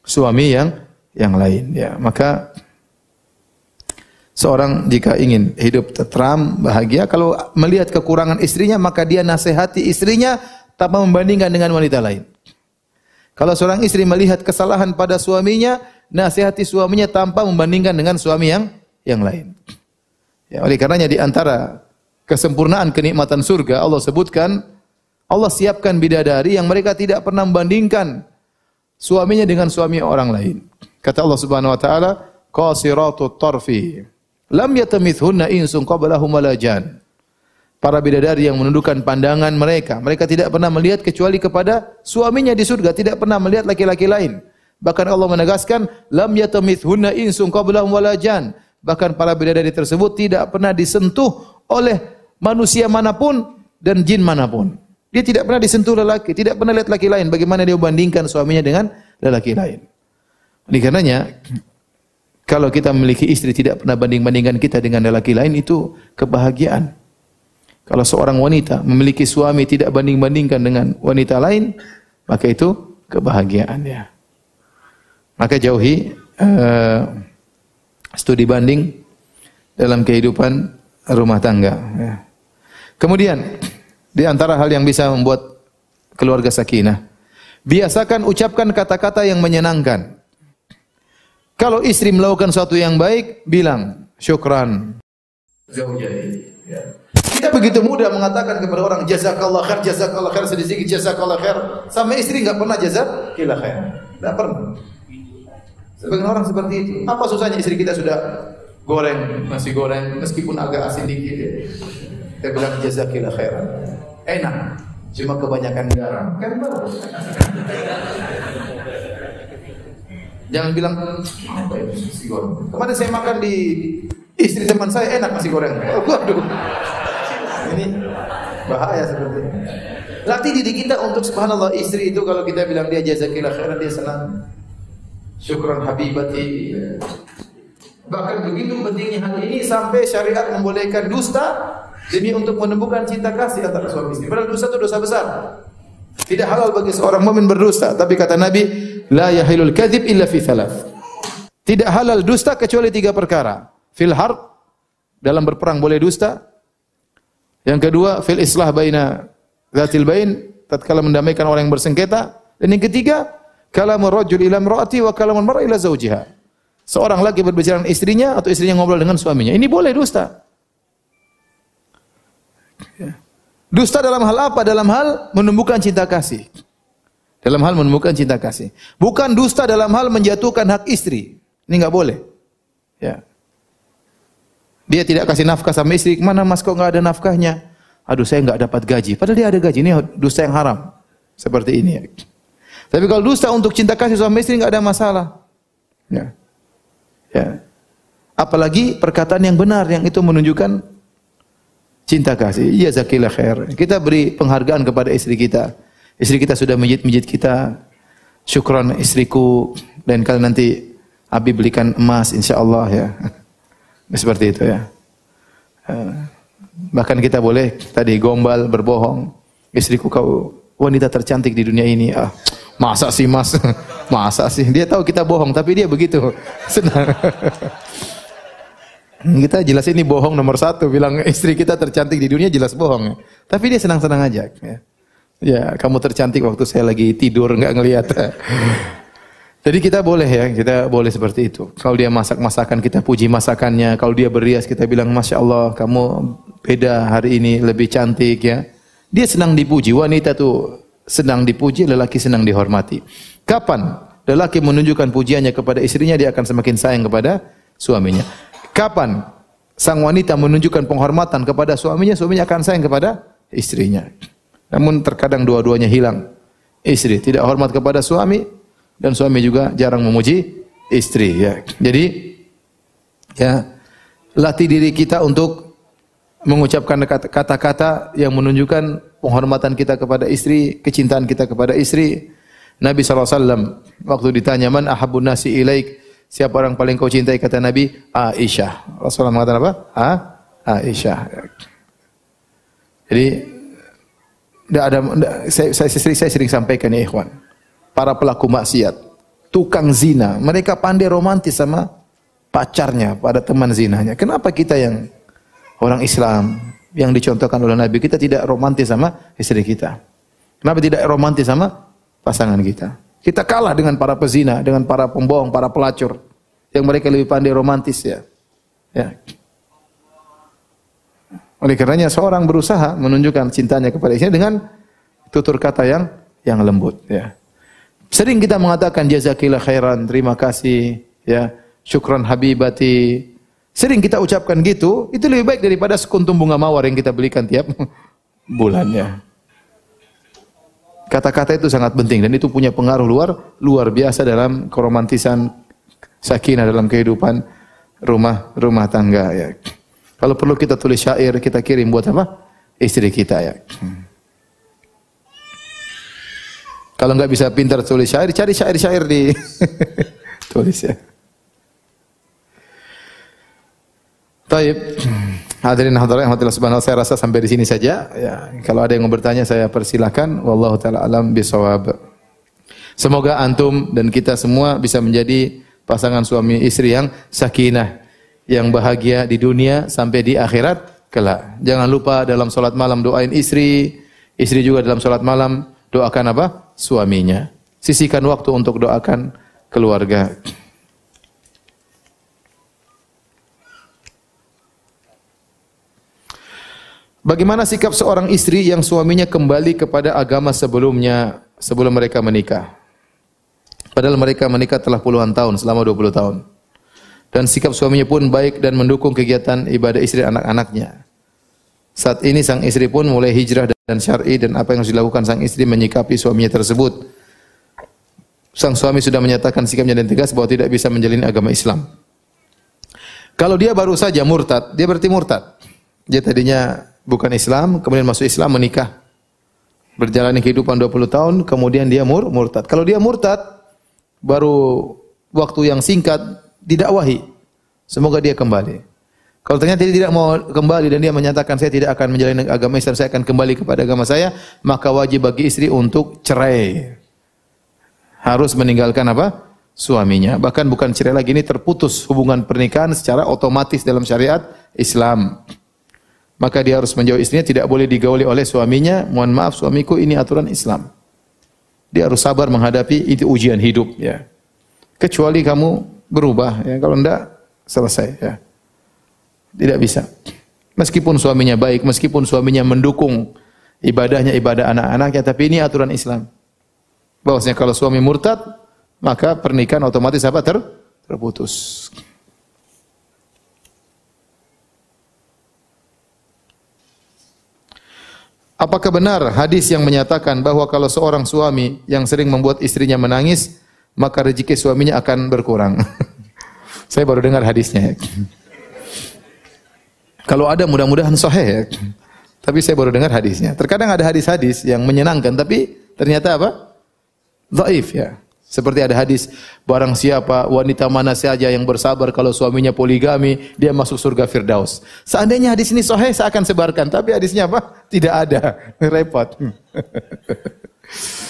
suami yang yang lain ya maka Seorang jika ingin hidup tetram, bahagia, kalau melihat kekurangan istrinya, maka dia nasihati istrinya tanpa membandingkan dengan wanita lain. Kalau seorang istri melihat kesalahan pada suaminya, nasihati suaminya tanpa membandingkan dengan suami yang yang lain. Ya, oleh karenanya di antara kesempurnaan kenikmatan surga Allah sebutkan Allah siapkan bidadari yang mereka tidak pernah membandingkan suaminya dengan suami orang lain. Kata Allah Subhanahu wa taala, qasiratut tarfi. Lam yatamithunna insun qablahum walajan. Para bidadari yang menundukkan pandangan mereka, mereka tidak pernah melihat kecuali kepada suaminya di surga, tidak pernah melihat laki-laki lain. Bahkan Allah menegaskan, lam yatamithunna insun qablahum walajan. Bahkan para bidadari tersebut tidak pernah disentuh oleh manusia mana pun dan jin mana pun. Dia tidak pernah disentuh lelaki, tidak pernah lihat laki lain. Bagaimana dia membandingkan suaminya dengan lelaki lain? Oleh karenanya, kalau kita memiliki istri tidak pernah banding-bandingkan kita dengan lelaki lain itu kebahagiaan. Kalau seorang wanita memiliki suami tidak banding-bandingkan dengan wanita lain, maka itu kebahagiaan ya. Maka jauhi uh, studi banding dalam kehidupan rumah tangga. Ya. Kemudian di antara hal yang bisa membuat keluarga sakinah, biasakan ucapkan kata-kata yang menyenangkan. Kalau istri melakukan sesuatu yang baik, bilang syukran. Ya. Kita begitu mudah mengatakan kepada orang jazakallah khair, jazakallah khair, sedikit jazakallah khair. Sama istri enggak pernah jazakallah khair. Enggak pernah. Sebagian orang seperti itu. Apa susahnya istri kita sudah goreng nasi goreng meskipun agak asin dikit ya. Kita bilang jazakallah khair. Enak. Cuma kebanyakan garam. Kan bagus. Jangan bilang. Kemarin saya makan di istri teman saya enak nasi goreng. <laughs> Waduh. Ini bahaya seperti ini. Latih diri kita untuk subhanallah istri itu kalau kita bilang dia jazakillah khairan dia senang. Syukran habibati. Bahkan begitu pentingnya hal ini sampai syariat membolehkan dusta demi untuk menemukan cinta kasih antara suami istri. Padahal dusta itu dosa besar. Tidak halal bagi seorang mukmin berdusta, tapi kata Nabi, la yahilul kadzib illa fi thalath. Tidak halal dusta kecuali tiga perkara. Fil harb dalam berperang boleh dusta. Yang kedua, fil islah baina dzatil bain, tatkala mendamaikan orang yang bersengketa. Dan yang ketiga, kalamur rajul ila imraati wa kalamul mar'a ila. Seorang lagi berbicara dengan istrinya atau istrinya ngobrol dengan suaminya. Ini boleh dusta. Dusta dalam hal apa? Dalam hal menumbuhkan cinta kasih. Dalam hal menumbuhkan cinta kasih. Bukan dusta dalam hal menjatuhkan hak istri. Ini enggak boleh. Ya. Dia tidak kasih nafkah sama istri. Mana mas kok enggak ada nafkahnya? Aduh saya enggak dapat gaji. Padahal dia ada gaji. Ini dusta yang haram. Seperti ini. Ya. Tapi kalau dusta untuk cinta kasih sama istri enggak ada masalah. Ya. Ya. Apalagi perkataan yang benar yang itu menunjukkan cinta kasih. Iya zakillah khair. Kita beri penghargaan kepada istri kita. Istri kita sudah mijit-mijit kita. Syukran istriku dan kalian nanti Abi belikan emas insyaallah ya. <laughs> Seperti itu ya. Eh, bahkan kita boleh tadi gombal berbohong. Istriku kau wanita tercantik di dunia ini. Ah, masa sih mas? <laughs> masa sih? Dia tahu kita bohong, tapi dia begitu <laughs> senang. kita jelas ini bohong nomor satu. Bilang istri kita tercantik di dunia jelas bohong. Tapi dia senang-senang aja. Ya. Ya, kamu tercantik waktu saya lagi tidur nggak ngelihat. <laughs> Jadi kita boleh ya, kita boleh seperti itu. Kalau dia masak masakan kita puji masakannya. Kalau dia berias kita bilang masya Allah kamu beda hari ini lebih cantik ya. Dia senang dipuji. Wanita tuh senang dipuji, lelaki senang dihormati. Kapan lelaki menunjukkan pujiannya kepada istrinya, dia akan semakin sayang kepada suaminya. Kapan sang wanita menunjukkan penghormatan kepada suaminya, suaminya akan sayang kepada istrinya. Namun terkadang dua-duanya hilang. Istri tidak hormat kepada suami, dan suami juga jarang memuji istri ya. Jadi ya latih diri kita untuk mengucapkan kata-kata yang menunjukkan penghormatan kita kepada istri, kecintaan kita kepada istri. Nabi SAW waktu ditanya man ahabun nasi ilaik, siapa orang paling kau cintai kata Nabi Aisyah. Rasulullah mengatakan apa? Ah, Aisyah. Jadi tidak ada saya, saya, saya, saya sering sampaikan ya ikhwan para pelaku maksiat, tukang zina, mereka pandai romantis sama pacarnya, pada teman zinanya. Kenapa kita yang orang Islam yang dicontohkan oleh Nabi kita tidak romantis sama istri kita? Kenapa tidak romantis sama pasangan kita? Kita kalah dengan para pezina, dengan para pembohong, para pelacur yang mereka lebih pandai romantis ya. Ya. Oleh karenanya seorang berusaha menunjukkan cintanya kepada istrinya dengan tutur kata yang yang lembut ya. Sering kita mengatakan jazakillah khairan, terima kasih, ya, syukran habibati. Sering kita ucapkan gitu, itu lebih baik daripada sekuntum bunga mawar yang kita belikan tiap <laughs> bulannya. Kata-kata itu sangat penting dan itu punya pengaruh luar luar biasa dalam keromantisan sakinah dalam kehidupan rumah rumah tangga ya. Kalau perlu kita tulis syair, kita kirim buat apa? Istri kita ya. Kalau nggak bisa pintar tulis syair, cari syair-syair di <laughs> tulis ya. Taib. Hadirin hadirin rahmatillah subhanahu saya rasa sampai di sini saja. Ya, kalau ada yang mau bertanya saya persilakan. Wallahu taala alam bisawab. Semoga antum dan kita semua bisa menjadi pasangan suami istri yang sakinah, yang bahagia di dunia sampai di akhirat kelak. Jangan lupa dalam salat malam doain istri, istri juga dalam salat malam doakan apa? Suaminya. Sisihkan waktu untuk doakan keluarga. Bagaimana sikap seorang istri yang suaminya kembali kepada agama sebelumnya sebelum mereka menikah? Padahal mereka menikah telah puluhan tahun, selama 20 tahun. Dan sikap suaminya pun baik dan mendukung kegiatan ibadah istri anak-anaknya. Saat ini sang istri pun mulai hijrah dan syar'i dan apa yang harus dilakukan sang istri menyikapi suaminya tersebut. Sang suami sudah menyatakan sikapnya dan tegas bahwa tidak bisa menjalani agama Islam. Kalau dia baru saja murtad, dia berarti murtad. Dia tadinya bukan Islam, kemudian masuk Islam menikah. Berjalani kehidupan 20 tahun, kemudian dia mur murtad. Kalau dia murtad, baru waktu yang singkat didakwahi. Semoga dia kembali. Kalau ternyata dia tidak mau kembali dan dia menyatakan saya tidak akan menjalani agama Islam, saya akan kembali kepada agama saya, maka wajib bagi istri untuk cerai. Harus meninggalkan apa? Suaminya. Bahkan bukan cerai lagi ini terputus hubungan pernikahan secara otomatis dalam syariat Islam. Maka dia harus menjauh istrinya, tidak boleh digauli oleh suaminya. Mohon maaf suamiku ini aturan Islam. Dia harus sabar menghadapi itu ujian hidup ya. Kecuali kamu berubah ya. Kalau enggak selesai ya. Tidak bisa. Meskipun suaminya baik, meskipun suaminya mendukung ibadahnya ibadah anak-anaknya, tapi ini aturan Islam. Bahwasanya kalau suami murtad, maka pernikahan otomatis apa ter terputus. Apakah benar hadis yang menyatakan bahwa kalau seorang suami yang sering membuat istrinya menangis, maka rezeki suaminya akan berkurang? <laughs> Saya baru dengar hadisnya. Kalau ada mudah-mudahan sahih ya. Tapi saya baru dengar hadisnya. Terkadang ada hadis-hadis yang menyenangkan tapi ternyata apa? Dhaif ya. Seperti ada hadis, barang siapa wanita mana saja yang bersabar kalau suaminya poligami, dia masuk surga Firdaus. Seandainya hadis ini sahih, saya akan sebarkan. Tapi hadisnya apa? Tidak ada. <laughs> Repot. <laughs>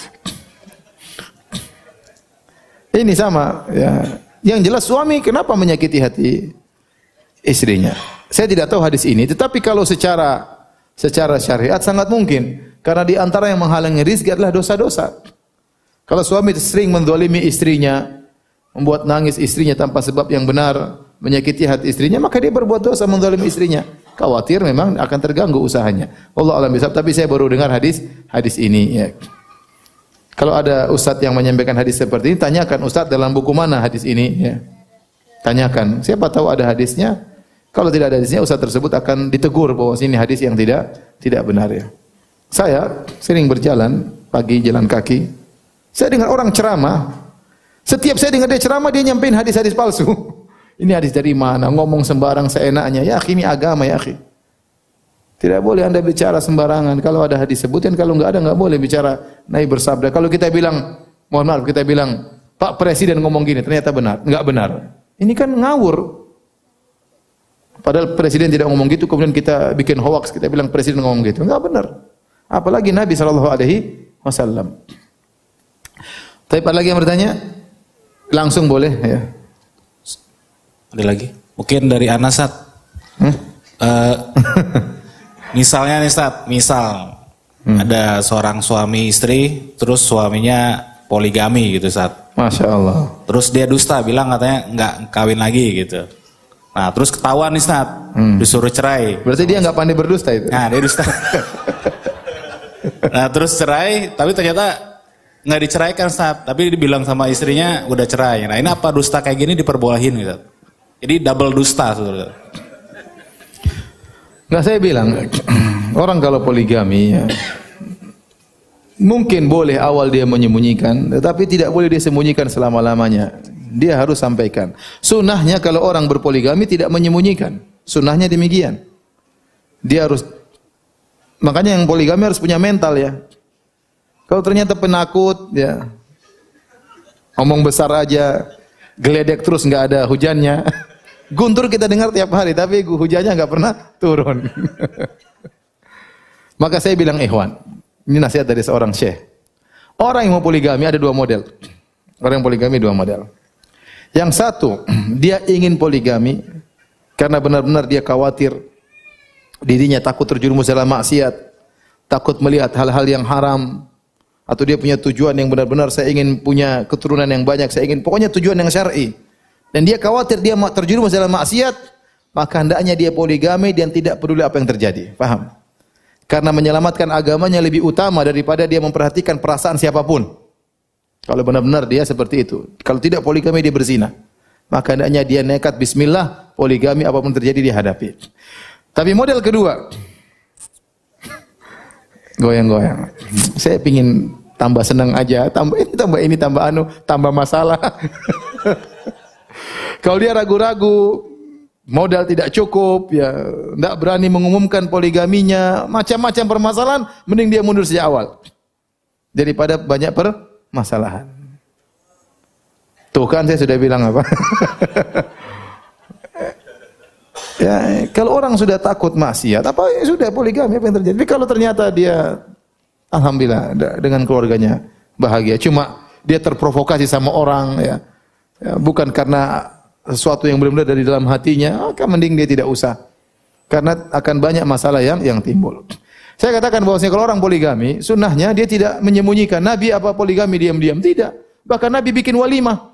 Ini sama ya. Yang jelas suami kenapa menyakiti hati istrinya? Saya tidak tahu hadis ini, tetapi kalau secara secara syariat sangat mungkin karena di antara yang menghalangi rezeki adalah dosa-dosa. Kalau suami sering mendolimi istrinya, membuat nangis istrinya tanpa sebab yang benar, menyakiti hati istrinya, maka dia berbuat dosa mendolimi istrinya. Khawatir memang akan terganggu usahanya. Allah alam. Tapi saya baru dengar hadis hadis ini. Ya. Kalau ada ustadz yang menyampaikan hadis seperti ini, tanyakan ustadz dalam buku mana hadis ini. Ya. Tanyakan. Siapa tahu ada hadisnya. Kalau tidak ada hadisnya, ustadz tersebut akan ditegur bahwa ini hadis yang tidak tidak benar ya. Saya sering berjalan pagi jalan kaki. Saya dengar orang ceramah. Setiap saya dengar dia ceramah, dia nyampein hadis-hadis palsu. <laughs> Ini hadis dari mana? Ngomong sembarang seenaknya. Ya, ini agama ya, akhi. Tidak boleh anda bicara sembarangan. Kalau ada hadis sebutin, kalau enggak ada enggak boleh bicara Nabi bersabda. Kalau kita bilang, mohon maaf, kita bilang Pak Presiden ngomong gini, ternyata benar, enggak benar. Ini kan ngawur. Padahal Presiden tidak ngomong gitu, kemudian kita bikin hoax, kita bilang Presiden ngomong gitu, enggak benar. Apalagi Nabi Shallallahu Alaihi Wasallam. Tapi ada lagi yang bertanya? Langsung boleh ya. Ada lagi? Mungkin dari Anasat. Hmm? Uh, <laughs> Misalnya nih Stat, misal hmm. ada seorang suami istri, terus suaminya poligami gitu Stat. Masya Allah. Terus dia dusta, bilang katanya nggak kawin lagi gitu. Nah terus ketahuan nih Stat, hmm. disuruh cerai. Berarti dia nggak pandai berdusta itu? Nah dia dusta. nah terus cerai, tapi ternyata nggak diceraikan Stat. Tapi dibilang sama istrinya udah cerai. Nah ini apa dusta kayak gini diperbolehin gitu. Jadi double dusta sebenarnya. Nah saya bilang, <clears throat> orang kalau poligami ya, mungkin boleh awal dia menyembunyikan, tetapi tidak boleh dia sembunyikan selama-lamanya. Dia harus sampaikan. Sunnahnya kalau orang berpoligami tidak menyembunyikan. Sunnahnya demikian. Dia harus, makanya yang poligami harus punya mental ya. Kalau ternyata penakut, ya, omong besar aja, geledek terus nggak ada hujannya. <laughs> Guntur kita dengar tiap hari, tapi hujannya nggak pernah turun. <laughs> Maka saya bilang ikhwan, ini nasihat dari seorang syekh. Orang yang mau poligami ada dua model. Orang yang poligami dua model. Yang satu, <clears throat> dia ingin poligami karena benar-benar dia khawatir dirinya takut terjerumus dalam maksiat, takut melihat hal-hal yang haram, atau dia punya tujuan yang benar-benar saya ingin punya keturunan yang banyak, saya ingin pokoknya tujuan yang syar'i dan dia khawatir dia terjerumus dalam maksiat, maka hendaknya dia poligami dan tidak peduli apa yang terjadi. Paham? Karena menyelamatkan agamanya lebih utama daripada dia memperhatikan perasaan siapa pun. Kalau benar-benar dia seperti itu. Kalau tidak poligami dia berzina. Maka hendaknya dia nekat bismillah, poligami apa pun terjadi dia hadapi. Tapi model kedua, goyang-goyang. Saya pingin tambah senang aja, tambah ini, tambah ini, tambah anu, tambah masalah. <laughs> Kalau dia ragu-ragu, modal tidak cukup, ya tidak berani mengumumkan poligaminya, macam-macam permasalahan, mending dia mundur sejak awal. Daripada banyak permasalahan. Tuh kan saya sudah bilang apa? <laughs> ya, kalau orang sudah takut maksiat, apa ya sudah poligami apa yang terjadi? Tapi kalau ternyata dia alhamdulillah dengan keluarganya bahagia, cuma dia terprovokasi sama orang ya. ya bukan karena sesuatu yang benar-benar dari dalam hatinya, maka mending dia tidak usah. Karena akan banyak masalah yang yang timbul. Saya katakan bahwasanya kalau orang poligami, sunnahnya dia tidak menyembunyikan. Nabi apa poligami diam-diam? Tidak. Bahkan Nabi bikin walimah.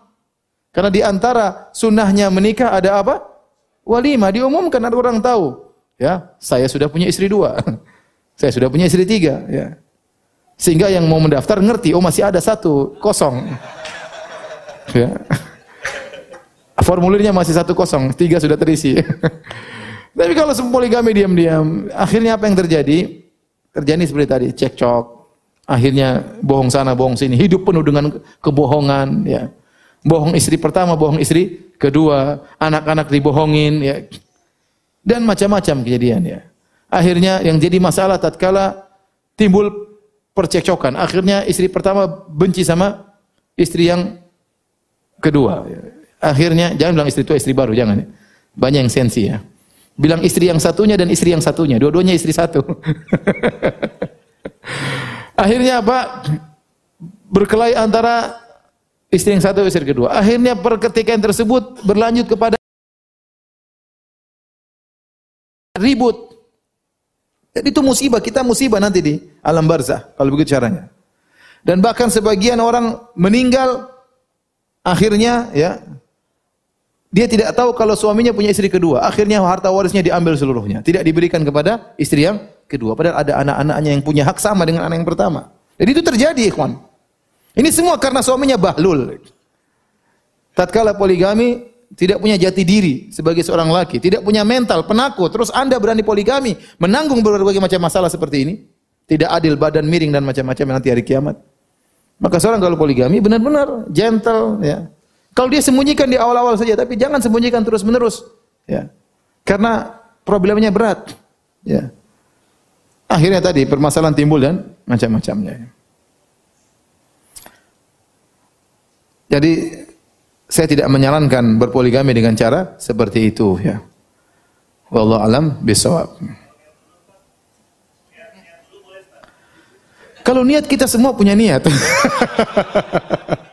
Karena di antara sunnahnya menikah ada apa? Walimah. Diumumkan ada orang tahu. Ya, saya sudah punya istri dua. <laughs> saya sudah punya istri tiga. Ya. Sehingga yang mau mendaftar ngerti, oh masih ada satu kosong. <laughs> Ya. Formulirnya masih satu kosong, tiga sudah terisi. <laughs> Tapi kalau poligami diam-diam, akhirnya apa yang terjadi? Terjadi seperti tadi, cekcok. Akhirnya bohong sana, bohong sini. Hidup penuh dengan kebohongan. Ya. Bohong istri pertama, bohong istri kedua. Anak-anak dibohongin. Ya. Dan macam-macam kejadian. Ya. Akhirnya yang jadi masalah tatkala timbul percekcokan. Akhirnya istri pertama benci sama istri yang kedua. Ya. Akhirnya jangan bilang istri tua istri baru, jangan. Banyak yang sensi ya. Bilang istri yang satunya dan istri yang satunya, dua-duanya istri satu. <laughs> Akhirnya apa? berkelahi antara istri yang satu istri kedua. Akhirnya perketikan tersebut berlanjut kepada ribut. Jadi itu musibah, kita musibah nanti di alam barzah kalau begitu caranya. Dan bahkan sebagian orang meninggal akhirnya ya dia tidak tahu kalau suaminya punya istri kedua. Akhirnya harta warisnya diambil seluruhnya, tidak diberikan kepada istri yang kedua. Padahal ada anak-anaknya yang punya hak sama dengan anak yang pertama. Jadi itu terjadi, ikhwan. Ini semua karena suaminya bahlul. Tatkala poligami tidak punya jati diri sebagai seorang laki, tidak punya mental, penakut, terus Anda berani poligami, menanggung berbagai macam masalah seperti ini, tidak adil, badan miring dan macam-macam nanti hari kiamat. Maka seorang kalau poligami benar-benar gentle ya. Kalau dia sembunyikan di awal-awal saja, tapi jangan sembunyikan terus-menerus ya. Karena problemnya berat ya. Akhirnya tadi permasalahan timbul dan macam-macamnya. Jadi saya tidak menyarankan berpoligami dengan cara seperti itu ya. Wallahu alam bisawab. Kalau niat kita semua punya niat. <laughs>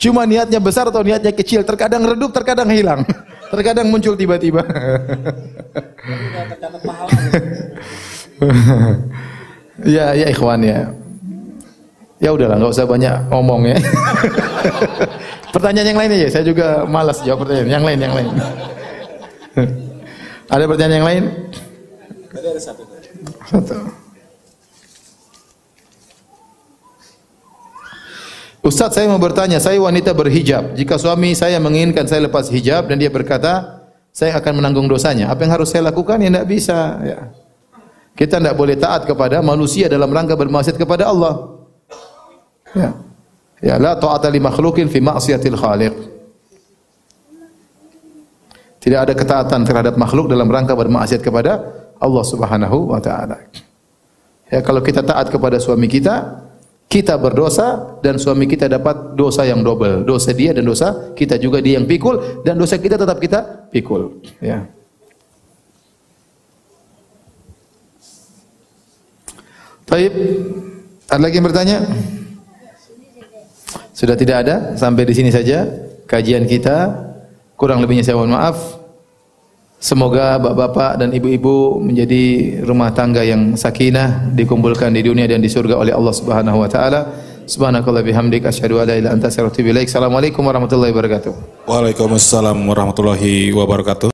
Cuma niatnya besar atau niatnya kecil, terkadang redup, terkadang hilang. <laughs> Terkadang muncul tiba-tiba. <laughs> ya, ya ikhwan ya. Ya udahlah, nggak usah banyak ngomong ya. <laughs> pertanyaan yang lain aja, saya juga malas jawab pertanyaan. Yang lain, yang lain. ada pertanyaan yang lain? ada satu. Satu. Ustaz saya mau bertanya, saya wanita berhijab. Jika suami saya menginginkan saya lepas hijab dan dia berkata, saya akan menanggung dosanya. Apa yang harus saya lakukan? Ya tidak bisa. Ya. Kita tidak boleh taat kepada manusia dalam rangka bermaksiat kepada Allah. Ya. Ya, la ta'ata li makhlukin fi ma'siyatil khaliq. Tidak ada ketaatan terhadap makhluk dalam rangka bermaksiat kepada Allah Subhanahu wa taala. Ya, kalau kita taat kepada suami kita, kita berdosa dan suami kita dapat dosa yang double. Dosa dia dan dosa kita juga dia yang pikul dan dosa kita tetap kita pikul, ya. Baik. Ada lagi yang bertanya? Sudah tidak ada, sampai di sini saja kajian kita. Kurang lebihnya saya mohon maaf. Semoga bapak-bapak dan ibu-ibu menjadi rumah tangga yang sakinah, dikumpulkan di dunia dan di surga oleh Allah Subhanahu wa taala. Subhanakallah bihamdik asyhadu an la ilaha illa anta astaghfiruka wa atubu ilaik. Assalamualaikum warahmatullahi wabarakatuh. Waalaikumsalam warahmatullahi wabarakatuh.